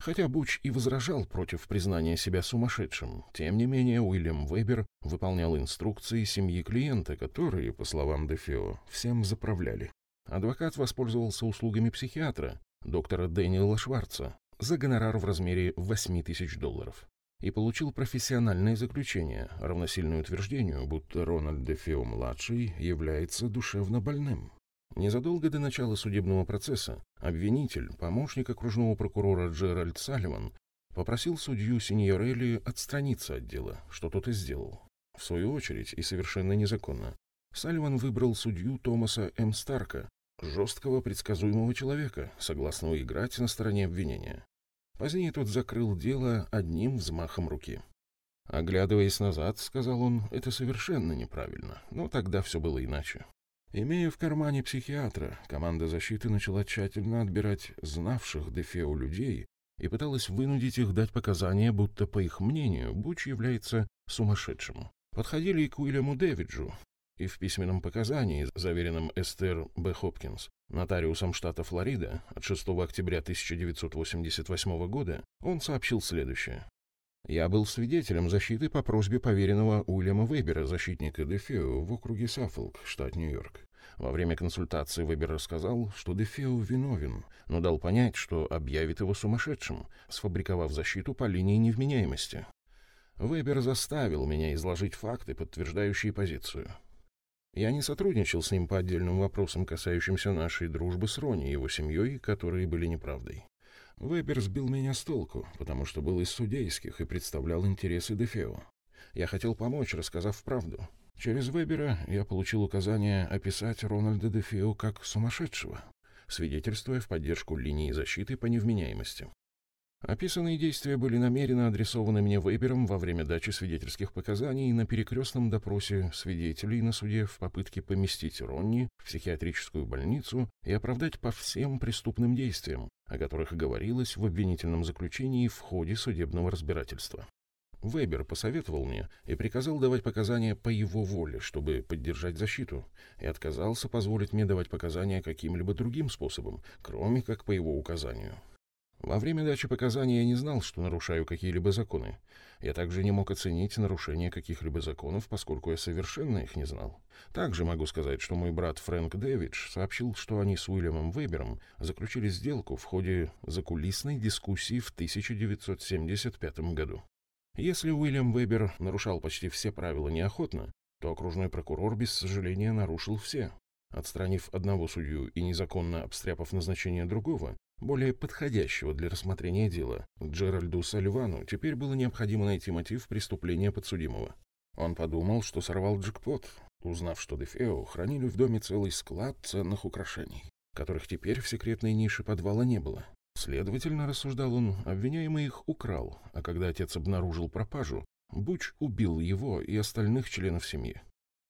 Хотя Буч и возражал против признания себя сумасшедшим, тем не менее Уильям Вебер выполнял инструкции семьи клиента, которые, по словам Дефео, всем заправляли. Адвокат воспользовался услугами психиатра, доктора Дэниела Шварца, за гонорар в размере 8 тысяч долларов и получил профессиональное заключение, равносильное утверждению, будто Рональд Дефео-младший является душевно больным. Незадолго до начала судебного процесса обвинитель, помощник окружного прокурора Джеральд Салливан, попросил судью Синьорелли отстраниться от дела, что тот и сделал. В свою очередь, и совершенно незаконно, Салливан выбрал судью Томаса М. Старка, жесткого предсказуемого человека, согласного играть на стороне обвинения. Позднее тот закрыл дело одним взмахом руки. «Оглядываясь назад, — сказал он, — это совершенно неправильно, но тогда все было иначе. Имея в кармане психиатра, команда защиты начала тщательно отбирать знавших Дефео людей и пыталась вынудить их дать показания, будто, по их мнению, Буч является сумасшедшим. Подходили и к Уильяму Дэвиджу, и в письменном показании, заверенном Эстер Б. Хопкинс, нотариусом штата Флорида, от 6 октября 1988 года, он сообщил следующее. Я был свидетелем защиты по просьбе поверенного Уильяма Вебера, защитника Дефео, в округе Саффолк, штат Нью-Йорк. Во время консультации Вебер рассказал, что Дефео виновен, но дал понять, что объявит его сумасшедшим, сфабриковав защиту по линии невменяемости. Вебер заставил меня изложить факты, подтверждающие позицию. Я не сотрудничал с ним по отдельным вопросам, касающимся нашей дружбы с Рони и его семьей, которые были неправдой. Вебер сбил меня с толку, потому что был из судейских и представлял интересы Дефео. Я хотел помочь, рассказав правду. Через Вебера я получил указание описать Рональда Дефео как сумасшедшего, свидетельствуя в поддержку линии защиты по невменяемости. Описанные действия были намеренно адресованы мне Вейбером во время дачи свидетельских показаний на перекрестном допросе свидетелей на суде в попытке поместить Ронни в психиатрическую больницу и оправдать по всем преступным действиям, о которых говорилось в обвинительном заключении в ходе судебного разбирательства. Вебер посоветовал мне и приказал давать показания по его воле, чтобы поддержать защиту, и отказался позволить мне давать показания каким-либо другим способом, кроме как по его указанию. Во время дачи показаний я не знал, что нарушаю какие-либо законы. Я также не мог оценить нарушение каких-либо законов, поскольку я совершенно их не знал. Также могу сказать, что мой брат Фрэнк Дэвидж сообщил, что они с Уильямом Вебером заключили сделку в ходе закулисной дискуссии в 1975 году. Если Уильям Вебер нарушал почти все правила неохотно, то окружной прокурор без сожаления нарушил все. Отстранив одного судью и незаконно обстряпав назначение другого, более подходящего для рассмотрения дела, Джеральду Сальвану теперь было необходимо найти мотив преступления подсудимого. Он подумал, что сорвал джекпот, узнав, что Дефео хранили в доме целый склад ценных украшений, которых теперь в секретной нише подвала не было. Следовательно, рассуждал он, обвиняемый их украл, а когда отец обнаружил пропажу, Буч убил его и остальных членов семьи.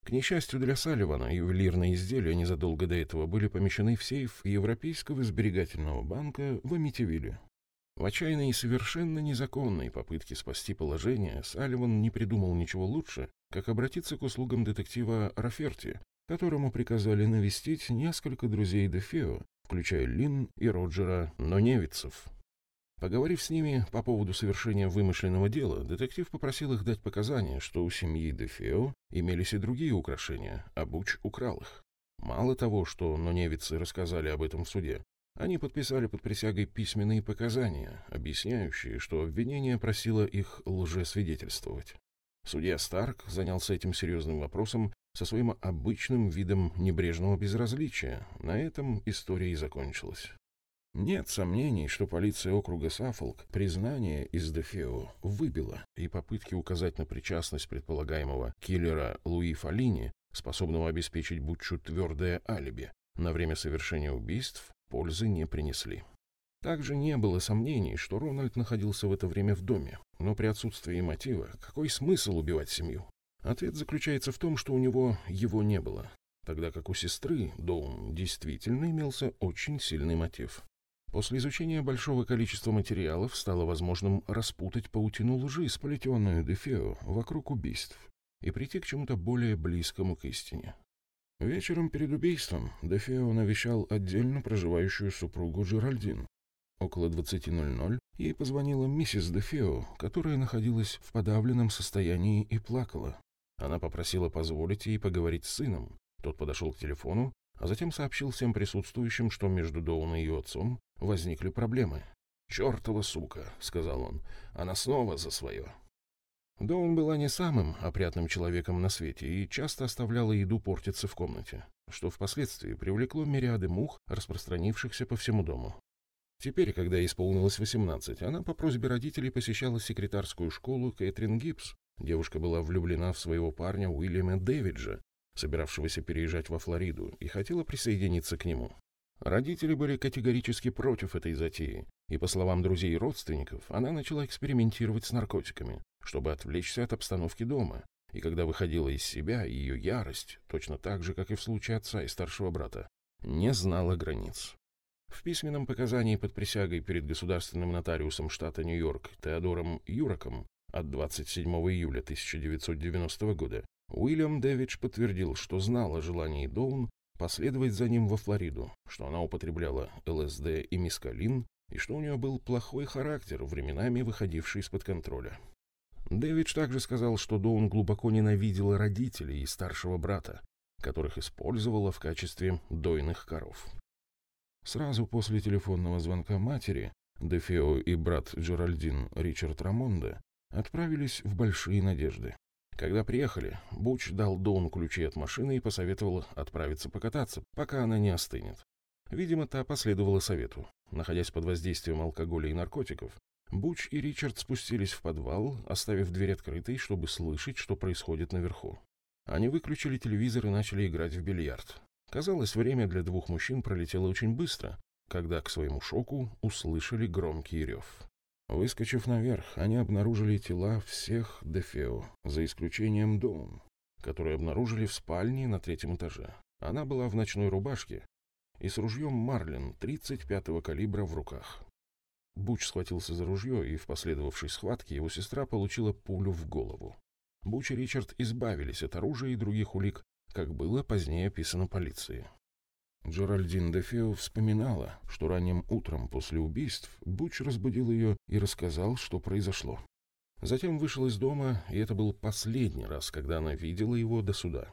К несчастью для Салливана, ювелирные изделия незадолго до этого были помещены в сейф Европейского сберегательного банка в Амитивилле. В отчаянной и совершенно незаконной попытке спасти положение Салливан не придумал ничего лучше, как обратиться к услугам детектива Раферти, которому приказали навестить несколько друзей Дефео, включая Лин и Роджера Ноневицев. Поговорив с ними по поводу совершения вымышленного дела, детектив попросил их дать показания, что у семьи Дефео имелись и другие украшения, а Буч украл их. Мало того, что ноневицы рассказали об этом в суде, они подписали под присягой письменные показания, объясняющие, что обвинение просило их лжесвидетельствовать. Судья Старк занялся этим серьезным вопросом со своим обычным видом небрежного безразличия. На этом история и закончилась. Нет сомнений, что полиция округа Саффолк признание из Дефео выбила, и попытки указать на причастность предполагаемого киллера Луи Фалини, способного обеспечить Бутчу твердое алиби, на время совершения убийств пользы не принесли. Также не было сомнений, что Рональд находился в это время в доме, но при отсутствии мотива какой смысл убивать семью? Ответ заключается в том, что у него его не было, тогда как у сестры Доун действительно имелся очень сильный мотив. После изучения большого количества материалов стало возможным распутать паутину лжи, сплетенную Дефео вокруг убийств, и прийти к чему-то более близкому к истине. Вечером перед убийством Дефео навещал отдельно проживающую супругу Джеральдин. Около 20.00 ей позвонила миссис Дефео, которая находилась в подавленном состоянии и плакала. Она попросила позволить ей поговорить с сыном. Тот подошел к телефону, а затем сообщил всем присутствующим, что между Доуном и ее отцом возникли проблемы. «Чертова сука», — сказал он, — «она снова за свое». Доун была не самым опрятным человеком на свете и часто оставляла еду портиться в комнате, что впоследствии привлекло мириады мух, распространившихся по всему дому. Теперь, когда исполнилось 18, она по просьбе родителей посещала секретарскую школу Кэтрин Гибс. Девушка была влюблена в своего парня Уильяма Дэвиджа, собиравшегося переезжать во Флориду, и хотела присоединиться к нему. Родители были категорически против этой затеи, и, по словам друзей и родственников, она начала экспериментировать с наркотиками, чтобы отвлечься от обстановки дома, и когда выходила из себя, ее ярость, точно так же, как и в случае отца и старшего брата, не знала границ. В письменном показании под присягой перед государственным нотариусом штата Нью-Йорк Теодором Юраком от 27 июля 1990 года Уильям Дэвидж подтвердил, что знал о желании Доун последовать за ним во Флориду, что она употребляла ЛСД и мискалин, и что у нее был плохой характер, временами выходивший из-под контроля. Дэвидж также сказал, что Доун глубоко ненавидела родителей и старшего брата, которых использовала в качестве дойных коров. Сразу после телефонного звонка матери Дефео и брат Джеральдин Ричард Рамонда отправились в Большие Надежды. Когда приехали, Буч дал Доун ключи от машины и посоветовал отправиться покататься, пока она не остынет. Видимо, та последовала совету. Находясь под воздействием алкоголя и наркотиков, Буч и Ричард спустились в подвал, оставив дверь открытой, чтобы слышать, что происходит наверху. Они выключили телевизор и начали играть в бильярд. Казалось, время для двух мужчин пролетело очень быстро, когда, к своему шоку, услышали громкий рев. Выскочив наверх, они обнаружили тела всех Дефео, за исключением Доун, которые обнаружили в спальне на третьем этаже. Она была в ночной рубашке и с ружьем Марлин 35-го калибра в руках. Буч схватился за ружье, и в последовавшей схватке его сестра получила пулю в голову. Буч и Ричард избавились от оружия и других улик, как было позднее описано полиции. Джеральдин Дефео вспоминала, что ранним утром после убийств Буч разбудил ее и рассказал, что произошло. Затем вышел из дома, и это был последний раз, когда она видела его до суда.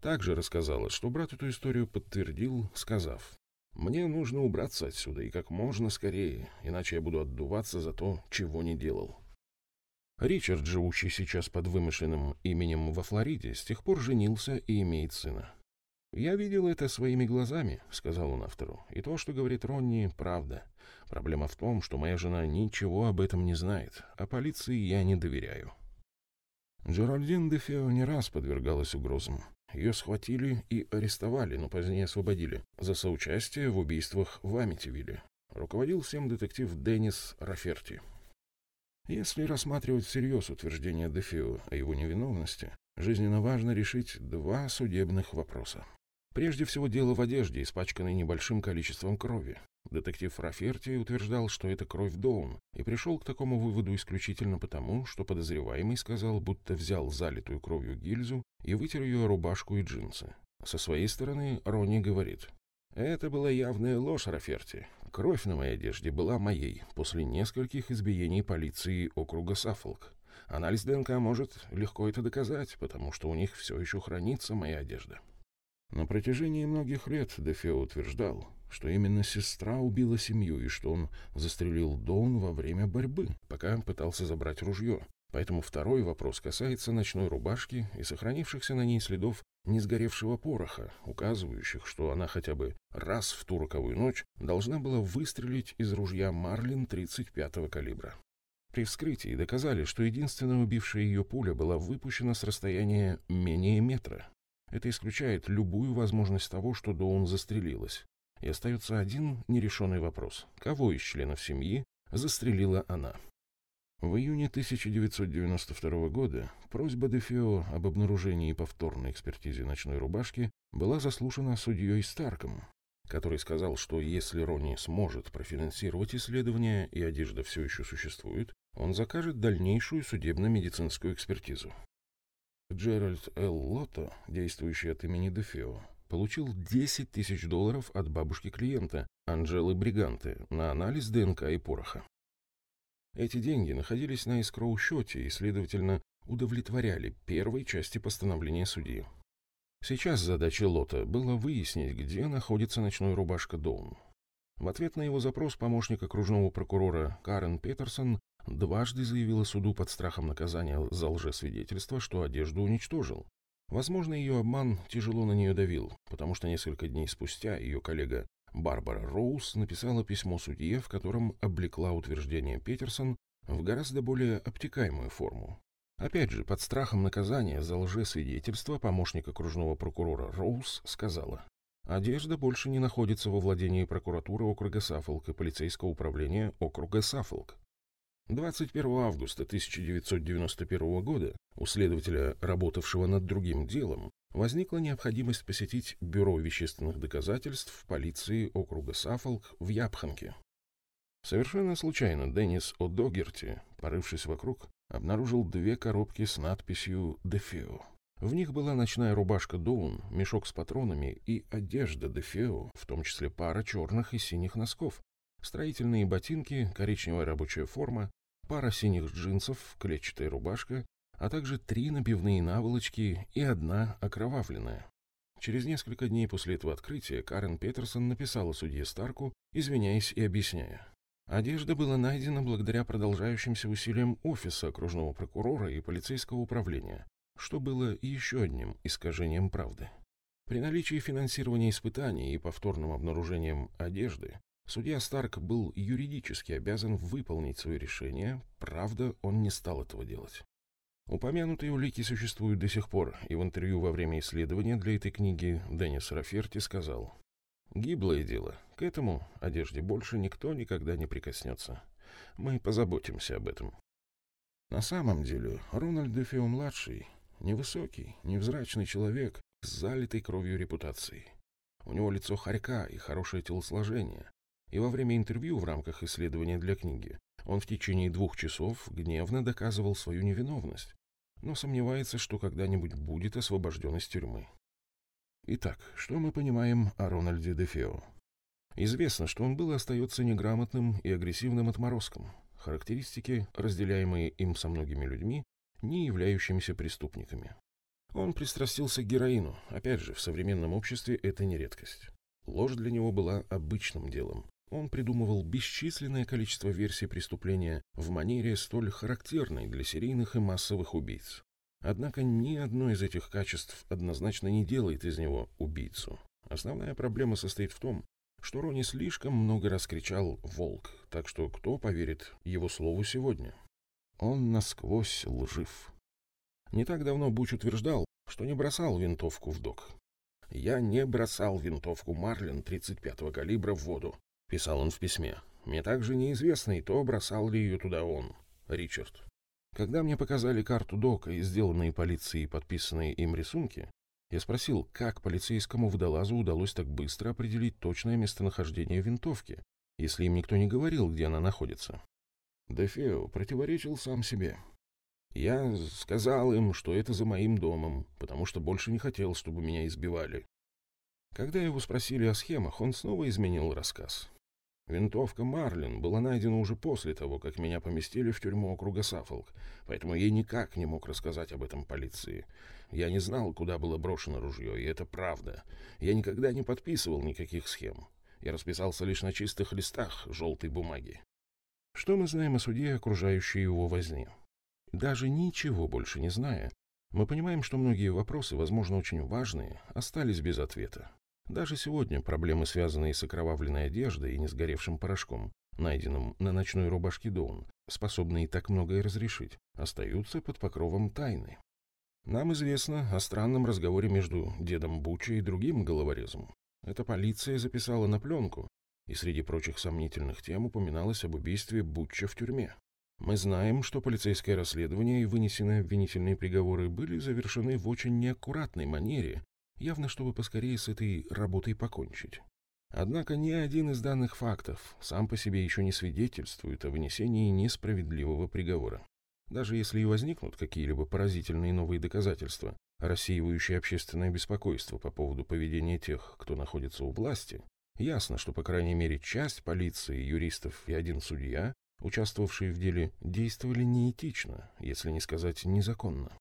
Также рассказала, что брат эту историю подтвердил, сказав, «Мне нужно убраться отсюда и как можно скорее, иначе я буду отдуваться за то, чего не делал». Ричард, живущий сейчас под вымышленным именем во Флориде, с тех пор женился и имеет сына. «Я видел это своими глазами», — сказал он автору. «И то, что говорит Ронни, правда. Проблема в том, что моя жена ничего об этом не знает, а полиции я не доверяю». Джеральдин де Фео не раз подвергалась угрозам. Ее схватили и арестовали, но позднее освободили за соучастие в убийствах в Амитивилле. Руководил всем детектив Деннис Раферти. Если рассматривать всерьез утверждение Дефио о его невиновности, жизненно важно решить два судебных вопроса. Прежде всего, дело в одежде, испачканной небольшим количеством крови. Детектив Раферти утверждал, что это кровь Доун, и пришел к такому выводу исключительно потому, что подозреваемый сказал, будто взял залитую кровью гильзу и вытер ее рубашку и джинсы. Со своей стороны Ронни говорит, «Это была явная ложь, Раферти. Кровь на моей одежде была моей после нескольких избиений полиции округа Саффолк. Анализ ДНК может легко это доказать, потому что у них все еще хранится моя одежда. На протяжении многих лет Дефео утверждал, что именно сестра убила семью и что он застрелил Доун во время борьбы, пока пытался забрать ружье. Поэтому второй вопрос касается ночной рубашки и сохранившихся на ней следов несгоревшего пороха, указывающих, что она хотя бы раз в ту роковую ночь должна была выстрелить из ружья «Марлин» 35-го калибра. При вскрытии доказали, что единственная убившая ее пуля была выпущена с расстояния менее метра. Это исключает любую возможность того, что Доун застрелилась. И остается один нерешенный вопрос. Кого из членов семьи застрелила она? В июне 1992 года просьба Дефио об обнаружении и повторной экспертизе ночной рубашки была заслушана судьей Старком, который сказал, что если Ронни сможет профинансировать исследование и одежда все еще существует, он закажет дальнейшую судебно-медицинскую экспертизу. Джеральд Л. Лотто, действующий от имени Дефео, получил 10 тысяч долларов от бабушки клиента, Анжелы Бриганты, на анализ ДНК и пороха. Эти деньги находились на эскроу-счете и, следовательно, удовлетворяли первой части постановления судьи. Сейчас задачей Лота было выяснить, где находится ночной рубашка Доун. В ответ на его запрос помощник окружного прокурора Карен Петерсон дважды заявила суду под страхом наказания за лжесвидетельство, что одежду уничтожил. Возможно, ее обман тяжело на нее давил, потому что несколько дней спустя ее коллега Барбара Роуз написала письмо судье, в котором облекла утверждение Петерсон в гораздо более обтекаемую форму. Опять же, под страхом наказания за лжесвидетельство помощник окружного прокурора Роуз сказала, «Одежда больше не находится во владении прокуратуры округа Саффолк и полицейского управления округа Саффолк. 21 августа 1991 года у следователя, работавшего над другим делом, возникла необходимость посетить Бюро вещественных доказательств в полиции округа Саффолк в Япханке. Совершенно случайно Деннис О'Догерти, порывшись вокруг, обнаружил две коробки с надписью «Дефео». В них была ночная рубашка Доун, мешок с патронами и одежда Дефео, в том числе пара черных и синих носков, строительные ботинки, коричневая рабочая форма, пара синих джинсов, клетчатая рубашка, а также три набивные наволочки и одна окровавленная. Через несколько дней после этого открытия Карен Петерсон написала судье Старку, извиняясь и объясняя. Одежда была найдена благодаря продолжающимся усилиям офиса окружного прокурора и полицейского управления, что было еще одним искажением правды. При наличии финансирования испытаний и повторным обнаружением одежды Судья Старк был юридически обязан выполнить свое решение, правда, он не стал этого делать. Упомянутые улики существуют до сих пор, и в интервью во время исследования для этой книги Деннис Раферти сказал, «Гиблое дело. К этому одежде больше никто никогда не прикоснется. Мы позаботимся об этом». На самом деле, Рональд Дефео-младший — невысокий, невзрачный человек с залитой кровью репутацией. У него лицо хорька и хорошее телосложение, и во время интервью в рамках исследования для книги он в течение двух часов гневно доказывал свою невиновность, но сомневается, что когда-нибудь будет освобожден из тюрьмы. Итак, что мы понимаем о Рональде Дефео? Известно, что он был и остается неграмотным и агрессивным отморозком. Характеристики, разделяемые им со многими людьми, не являющимися преступниками. Он пристрастился к героину. Опять же, в современном обществе это не редкость. Ложь для него была обычным делом. Он придумывал бесчисленное количество версий преступления в манере столь характерной для серийных и массовых убийц. Однако ни одно из этих качеств однозначно не делает из него убийцу. Основная проблема состоит в том, что Рони слишком много раз кричал «волк», так что кто поверит его слову сегодня? Он насквозь лжив. Не так давно Буч утверждал, что не бросал винтовку в док. «Я не бросал винтовку Марлин 35-го калибра в воду», — писал он в письме. «Мне также неизвестно и то, бросал ли ее туда он, Ричард». Когда мне показали карту дока и сделанные полицией подписанные им рисунки, я спросил, как полицейскому водолазу удалось так быстро определить точное местонахождение винтовки, если им никто не говорил, где она находится. Дефео противоречил сам себе. Я сказал им, что это за моим домом, потому что больше не хотел, чтобы меня избивали. Когда его спросили о схемах, он снова изменил рассказ. Винтовка Марлин была найдена уже после того, как меня поместили в тюрьму округа Саффолк, поэтому я никак не мог рассказать об этом полиции. Я не знал, куда было брошено ружье, и это правда. Я никогда не подписывал никаких схем. Я расписался лишь на чистых листах желтой бумаги. Что мы знаем о суде, окружающей его возне? Даже ничего больше не зная, мы понимаем, что многие вопросы, возможно, очень важные, остались без ответа. Даже сегодня проблемы, связанные с окровавленной одеждой и несгоревшим порошком, найденным на ночной рубашке Доун, способные так многое разрешить, остаются под покровом тайны. Нам известно о странном разговоре между дедом Буча и другим головорезом. Эта полиция записала на пленку, и среди прочих сомнительных тем упоминалось об убийстве Бутча в тюрьме. Мы знаем, что полицейское расследование и вынесенные обвинительные приговоры были завершены в очень неаккуратной манере явно чтобы поскорее с этой работой покончить. Однако ни один из данных фактов сам по себе еще не свидетельствует о вынесении несправедливого приговора. Даже если и возникнут какие-либо поразительные новые доказательства, рассеивающие общественное беспокойство по поводу поведения тех, кто находится у власти, ясно, что по крайней мере часть полиции, юристов и один судья, участвовавшие в деле, действовали неэтично, если не сказать незаконно.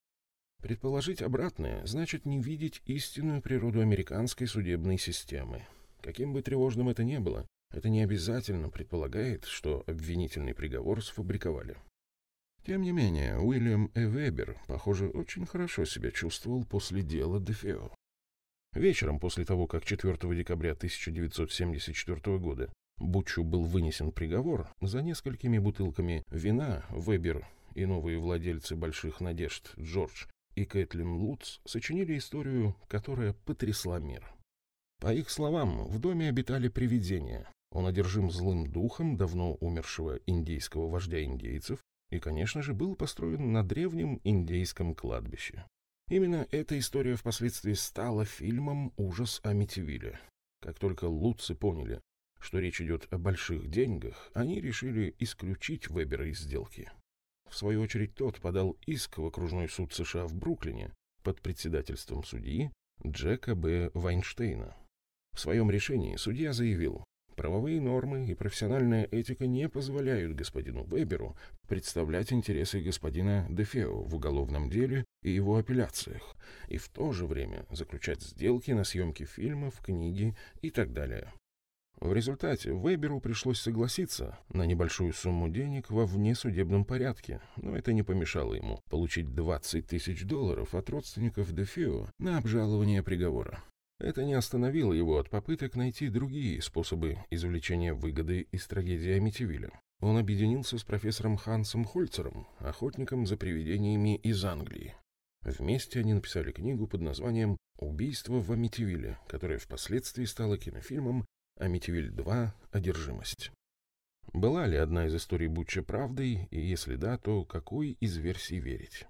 Предположить обратное значит не видеть истинную природу американской судебной системы. Каким бы тревожным это ни было, это не обязательно предполагает, что обвинительный приговор сфабриковали. Тем не менее, Уильям Э. Вебер, похоже, очень хорошо себя чувствовал после дела Дефео. Вечером после того, как 4 декабря 1974 года Бутчу был вынесен приговор, за несколькими бутылками вина Вебер и новые владельцы «Больших надежд» Джордж и Кэтлин Лутц сочинили историю, которая потрясла мир. По их словам, в доме обитали привидения. Он одержим злым духом давно умершего индейского вождя индейцев и, конечно же, был построен на древнем индейском кладбище. Именно эта история впоследствии стала фильмом «Ужас Амитивилля». Как только Лутцы поняли, что речь идет о больших деньгах, они решили исключить Вебера из сделки. В свою очередь тот подал иск в окружной суд США в Бруклине под председательством судьи Джека Б. Вайнштейна. В своем решении судья заявил, правовые нормы и профессиональная этика не позволяют господину Веберу представлять интересы господина Дефео в уголовном деле и его апелляциях, и в то же время заключать сделки на съемки фильмов, книги и так далее. В результате Веберу пришлось согласиться на небольшую сумму денег во внесудебном порядке, но это не помешало ему получить 20 тысяч долларов от родственников Дефио на обжалование приговора. Это не остановило его от попыток найти другие способы извлечения выгоды из трагедии Амитивилля. Он объединился с профессором Хансом Хольцером, охотником за привидениями из Англии. Вместе они написали книгу под названием «Убийство в Амитивилле», которая впоследствии стала кинофильмом Амитивиль-2. Одержимость. Была ли одна из историй Бутча правдой, и если да, то какой из версий верить?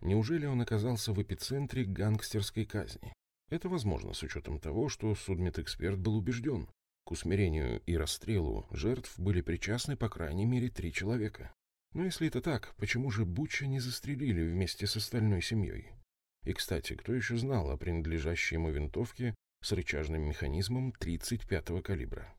Неужели он оказался в эпицентре гангстерской казни? Это возможно с учетом того, что судмедэксперт был убежден. К усмирению и расстрелу жертв были причастны по крайней мере три человека. Но если это так, почему же Бутча не застрелили вместе с остальной семьей? И, кстати, кто еще знал о принадлежащей ему винтовке с рычажным механизмом 35-го калибра?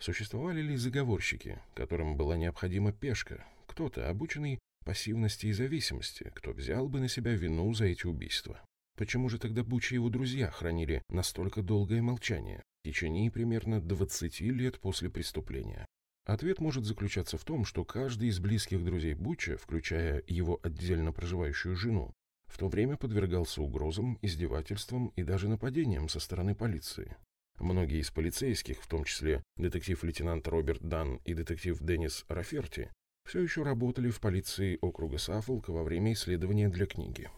Существовали ли заговорщики, которым была необходима пешка, кто-то, обученный пассивности и зависимости, кто взял бы на себя вину за эти убийства? Почему же тогда Буч и его друзья хранили настолько долгое молчание, в течение примерно 20 лет после преступления? Ответ может заключаться в том, что каждый из близких друзей Буча, включая его отдельно проживающую жену, в то время подвергался угрозам, издевательствам и даже нападениям со стороны полиции. Многие из полицейских, в том числе детектив-лейтенант Роберт Дан и детектив Деннис Раферти, все еще работали в полиции округа Саффолк во время исследования для книги.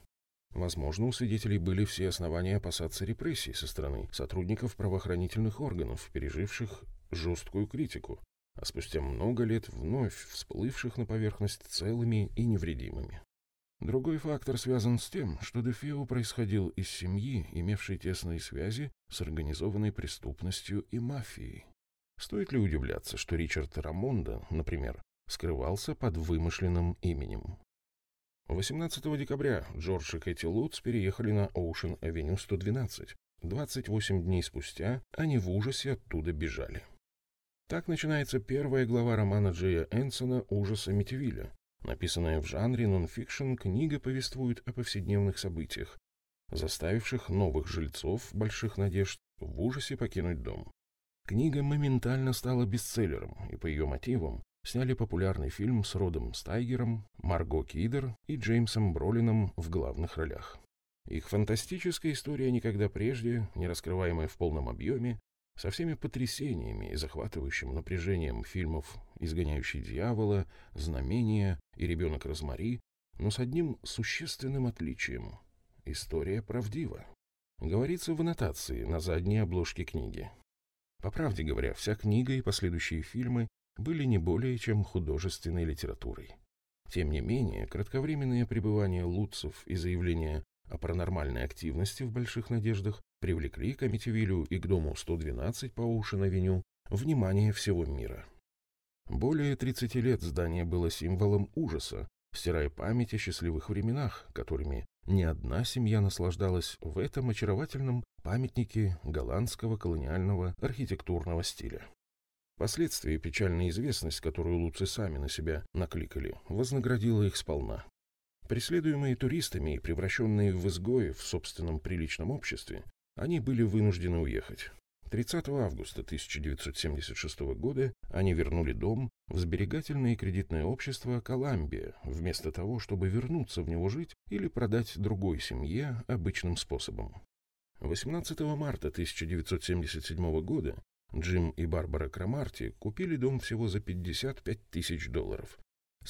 Возможно, у свидетелей были все основания опасаться репрессий со стороны сотрудников правоохранительных органов, переживших жесткую критику, а спустя много лет вновь всплывших на поверхность целыми и невредимыми. Другой фактор связан с тем, что Дефео происходил из семьи, имевшей тесные связи с организованной преступностью и мафией. Стоит ли удивляться, что Ричард Рамонда, например, скрывался под вымышленным именем? 18 декабря Джордж и Кэти Лутц переехали на Оушен-авеню 112. 28 дней спустя они в ужасе оттуда бежали. Так начинается первая глава романа Джея Энсона «Ужас Амитивилля». Написанная в жанре нон-фикшн, книга повествует о повседневных событиях, заставивших новых жильцов больших надежд в ужасе покинуть дом. Книга моментально стала бестселлером, и по ее мотивам сняли популярный фильм с Родом Стайгером, Марго Кидер и Джеймсом Бролином в главных ролях. Их фантастическая история никогда прежде, не раскрываемая в полном объеме, со всеми потрясениями и захватывающим напряжением фильмов «Изгоняющий дьявола», «Знамение» и «Ребенок Розмари», но с одним существенным отличием. История правдива. Говорится в аннотации на задней обложке книги. По правде говоря, вся книга и последующие фильмы были не более чем художественной литературой. Тем не менее, кратковременное пребывание Луцев и заявление о паранормальной активности в «Больших надеждах» привлекли к Амитивилю и к дому 112 по Оушен-авеню внимание всего мира. Более 30 лет здание было символом ужаса, стирая память о счастливых временах, которыми ни одна семья наслаждалась в этом очаровательном памятнике голландского колониального архитектурного стиля. Впоследствии печальная известность, которую луцы сами на себя накликали, вознаградила их сполна. Преследуемые туристами и превращенные в изгоев в собственном приличном обществе, они были вынуждены уехать. 30 августа 1976 года они вернули дом в сберегательное и кредитное общество «Коламбия», вместо того, чтобы вернуться в него жить или продать другой семье обычным способом. 18 марта 1977 года Джим и Барбара Крамарти купили дом всего за 55 тысяч долларов,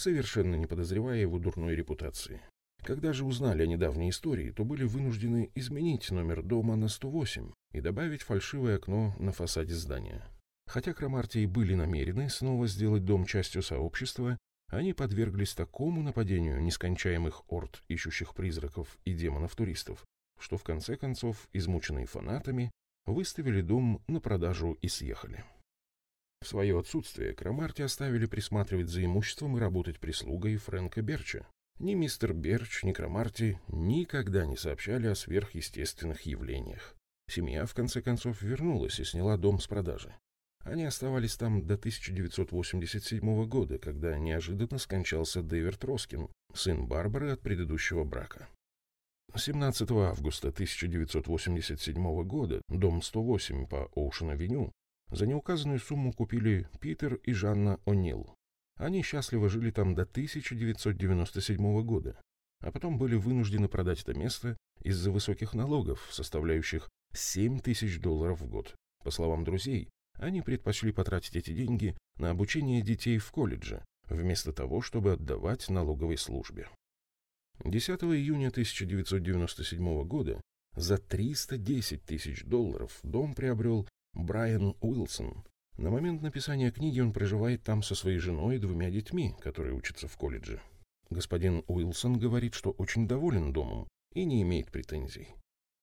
совершенно не подозревая его дурной репутации. Когда же узнали о недавней истории, то были вынуждены изменить номер дома на 108 и добавить фальшивое окно на фасаде здания. Хотя Крамартии были намерены снова сделать дом частью сообщества, они подверглись такому нападению нескончаемых орд, ищущих призраков и демонов-туристов, что в конце концов, измученные фанатами, выставили дом на продажу и съехали. В свое отсутствие Крамарти оставили присматривать за имуществом и работать прислугой Фрэнка Берча, ни мистер Берч, ни Крамарти никогда не сообщали о сверхъестественных явлениях. Семья, в конце концов, вернулась и сняла дом с продажи. Они оставались там до 1987 года, когда неожиданно скончался Дэвид Роскин, сын Барбары от предыдущего брака. 17 августа 1987 года дом 108 по Оушен-авеню за неуказанную сумму купили Питер и Жанна О'Нил. Они счастливо жили там до 1997 года, а потом были вынуждены продать это место из-за высоких налогов, составляющих 7 тысяч долларов в год. По словам друзей, они предпочли потратить эти деньги на обучение детей в колледже, вместо того, чтобы отдавать налоговой службе. 10 июня 1997 года за 310 тысяч долларов дом приобрел Брайан Уилсон, на момент написания книги он проживает там со своей женой и двумя детьми, которые учатся в колледже. Господин Уилсон говорит, что очень доволен домом и не имеет претензий.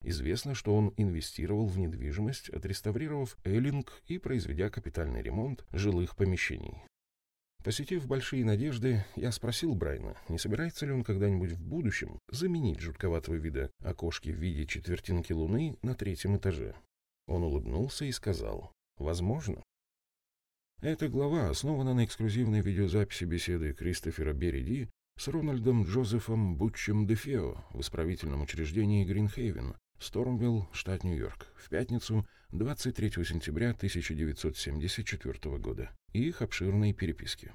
Известно, что он инвестировал в недвижимость, отреставрировав Эллинг и произведя капитальный ремонт жилых помещений. Посетив большие надежды, я спросил Брайна, не собирается ли он когда-нибудь в будущем заменить жутковатого вида окошки в виде четвертинки луны на третьем этаже. Он улыбнулся и сказал «Возможно». Эта глава основана на эксклюзивной видеозаписи беседы Кристофера Бериди с Рональдом Джозефом Бутчем Дефео в исправительном учреждении Гринхейвен, Стормвилл, штат Нью-Йорк, в пятницу 23 сентября 1974 года и их обширной переписки.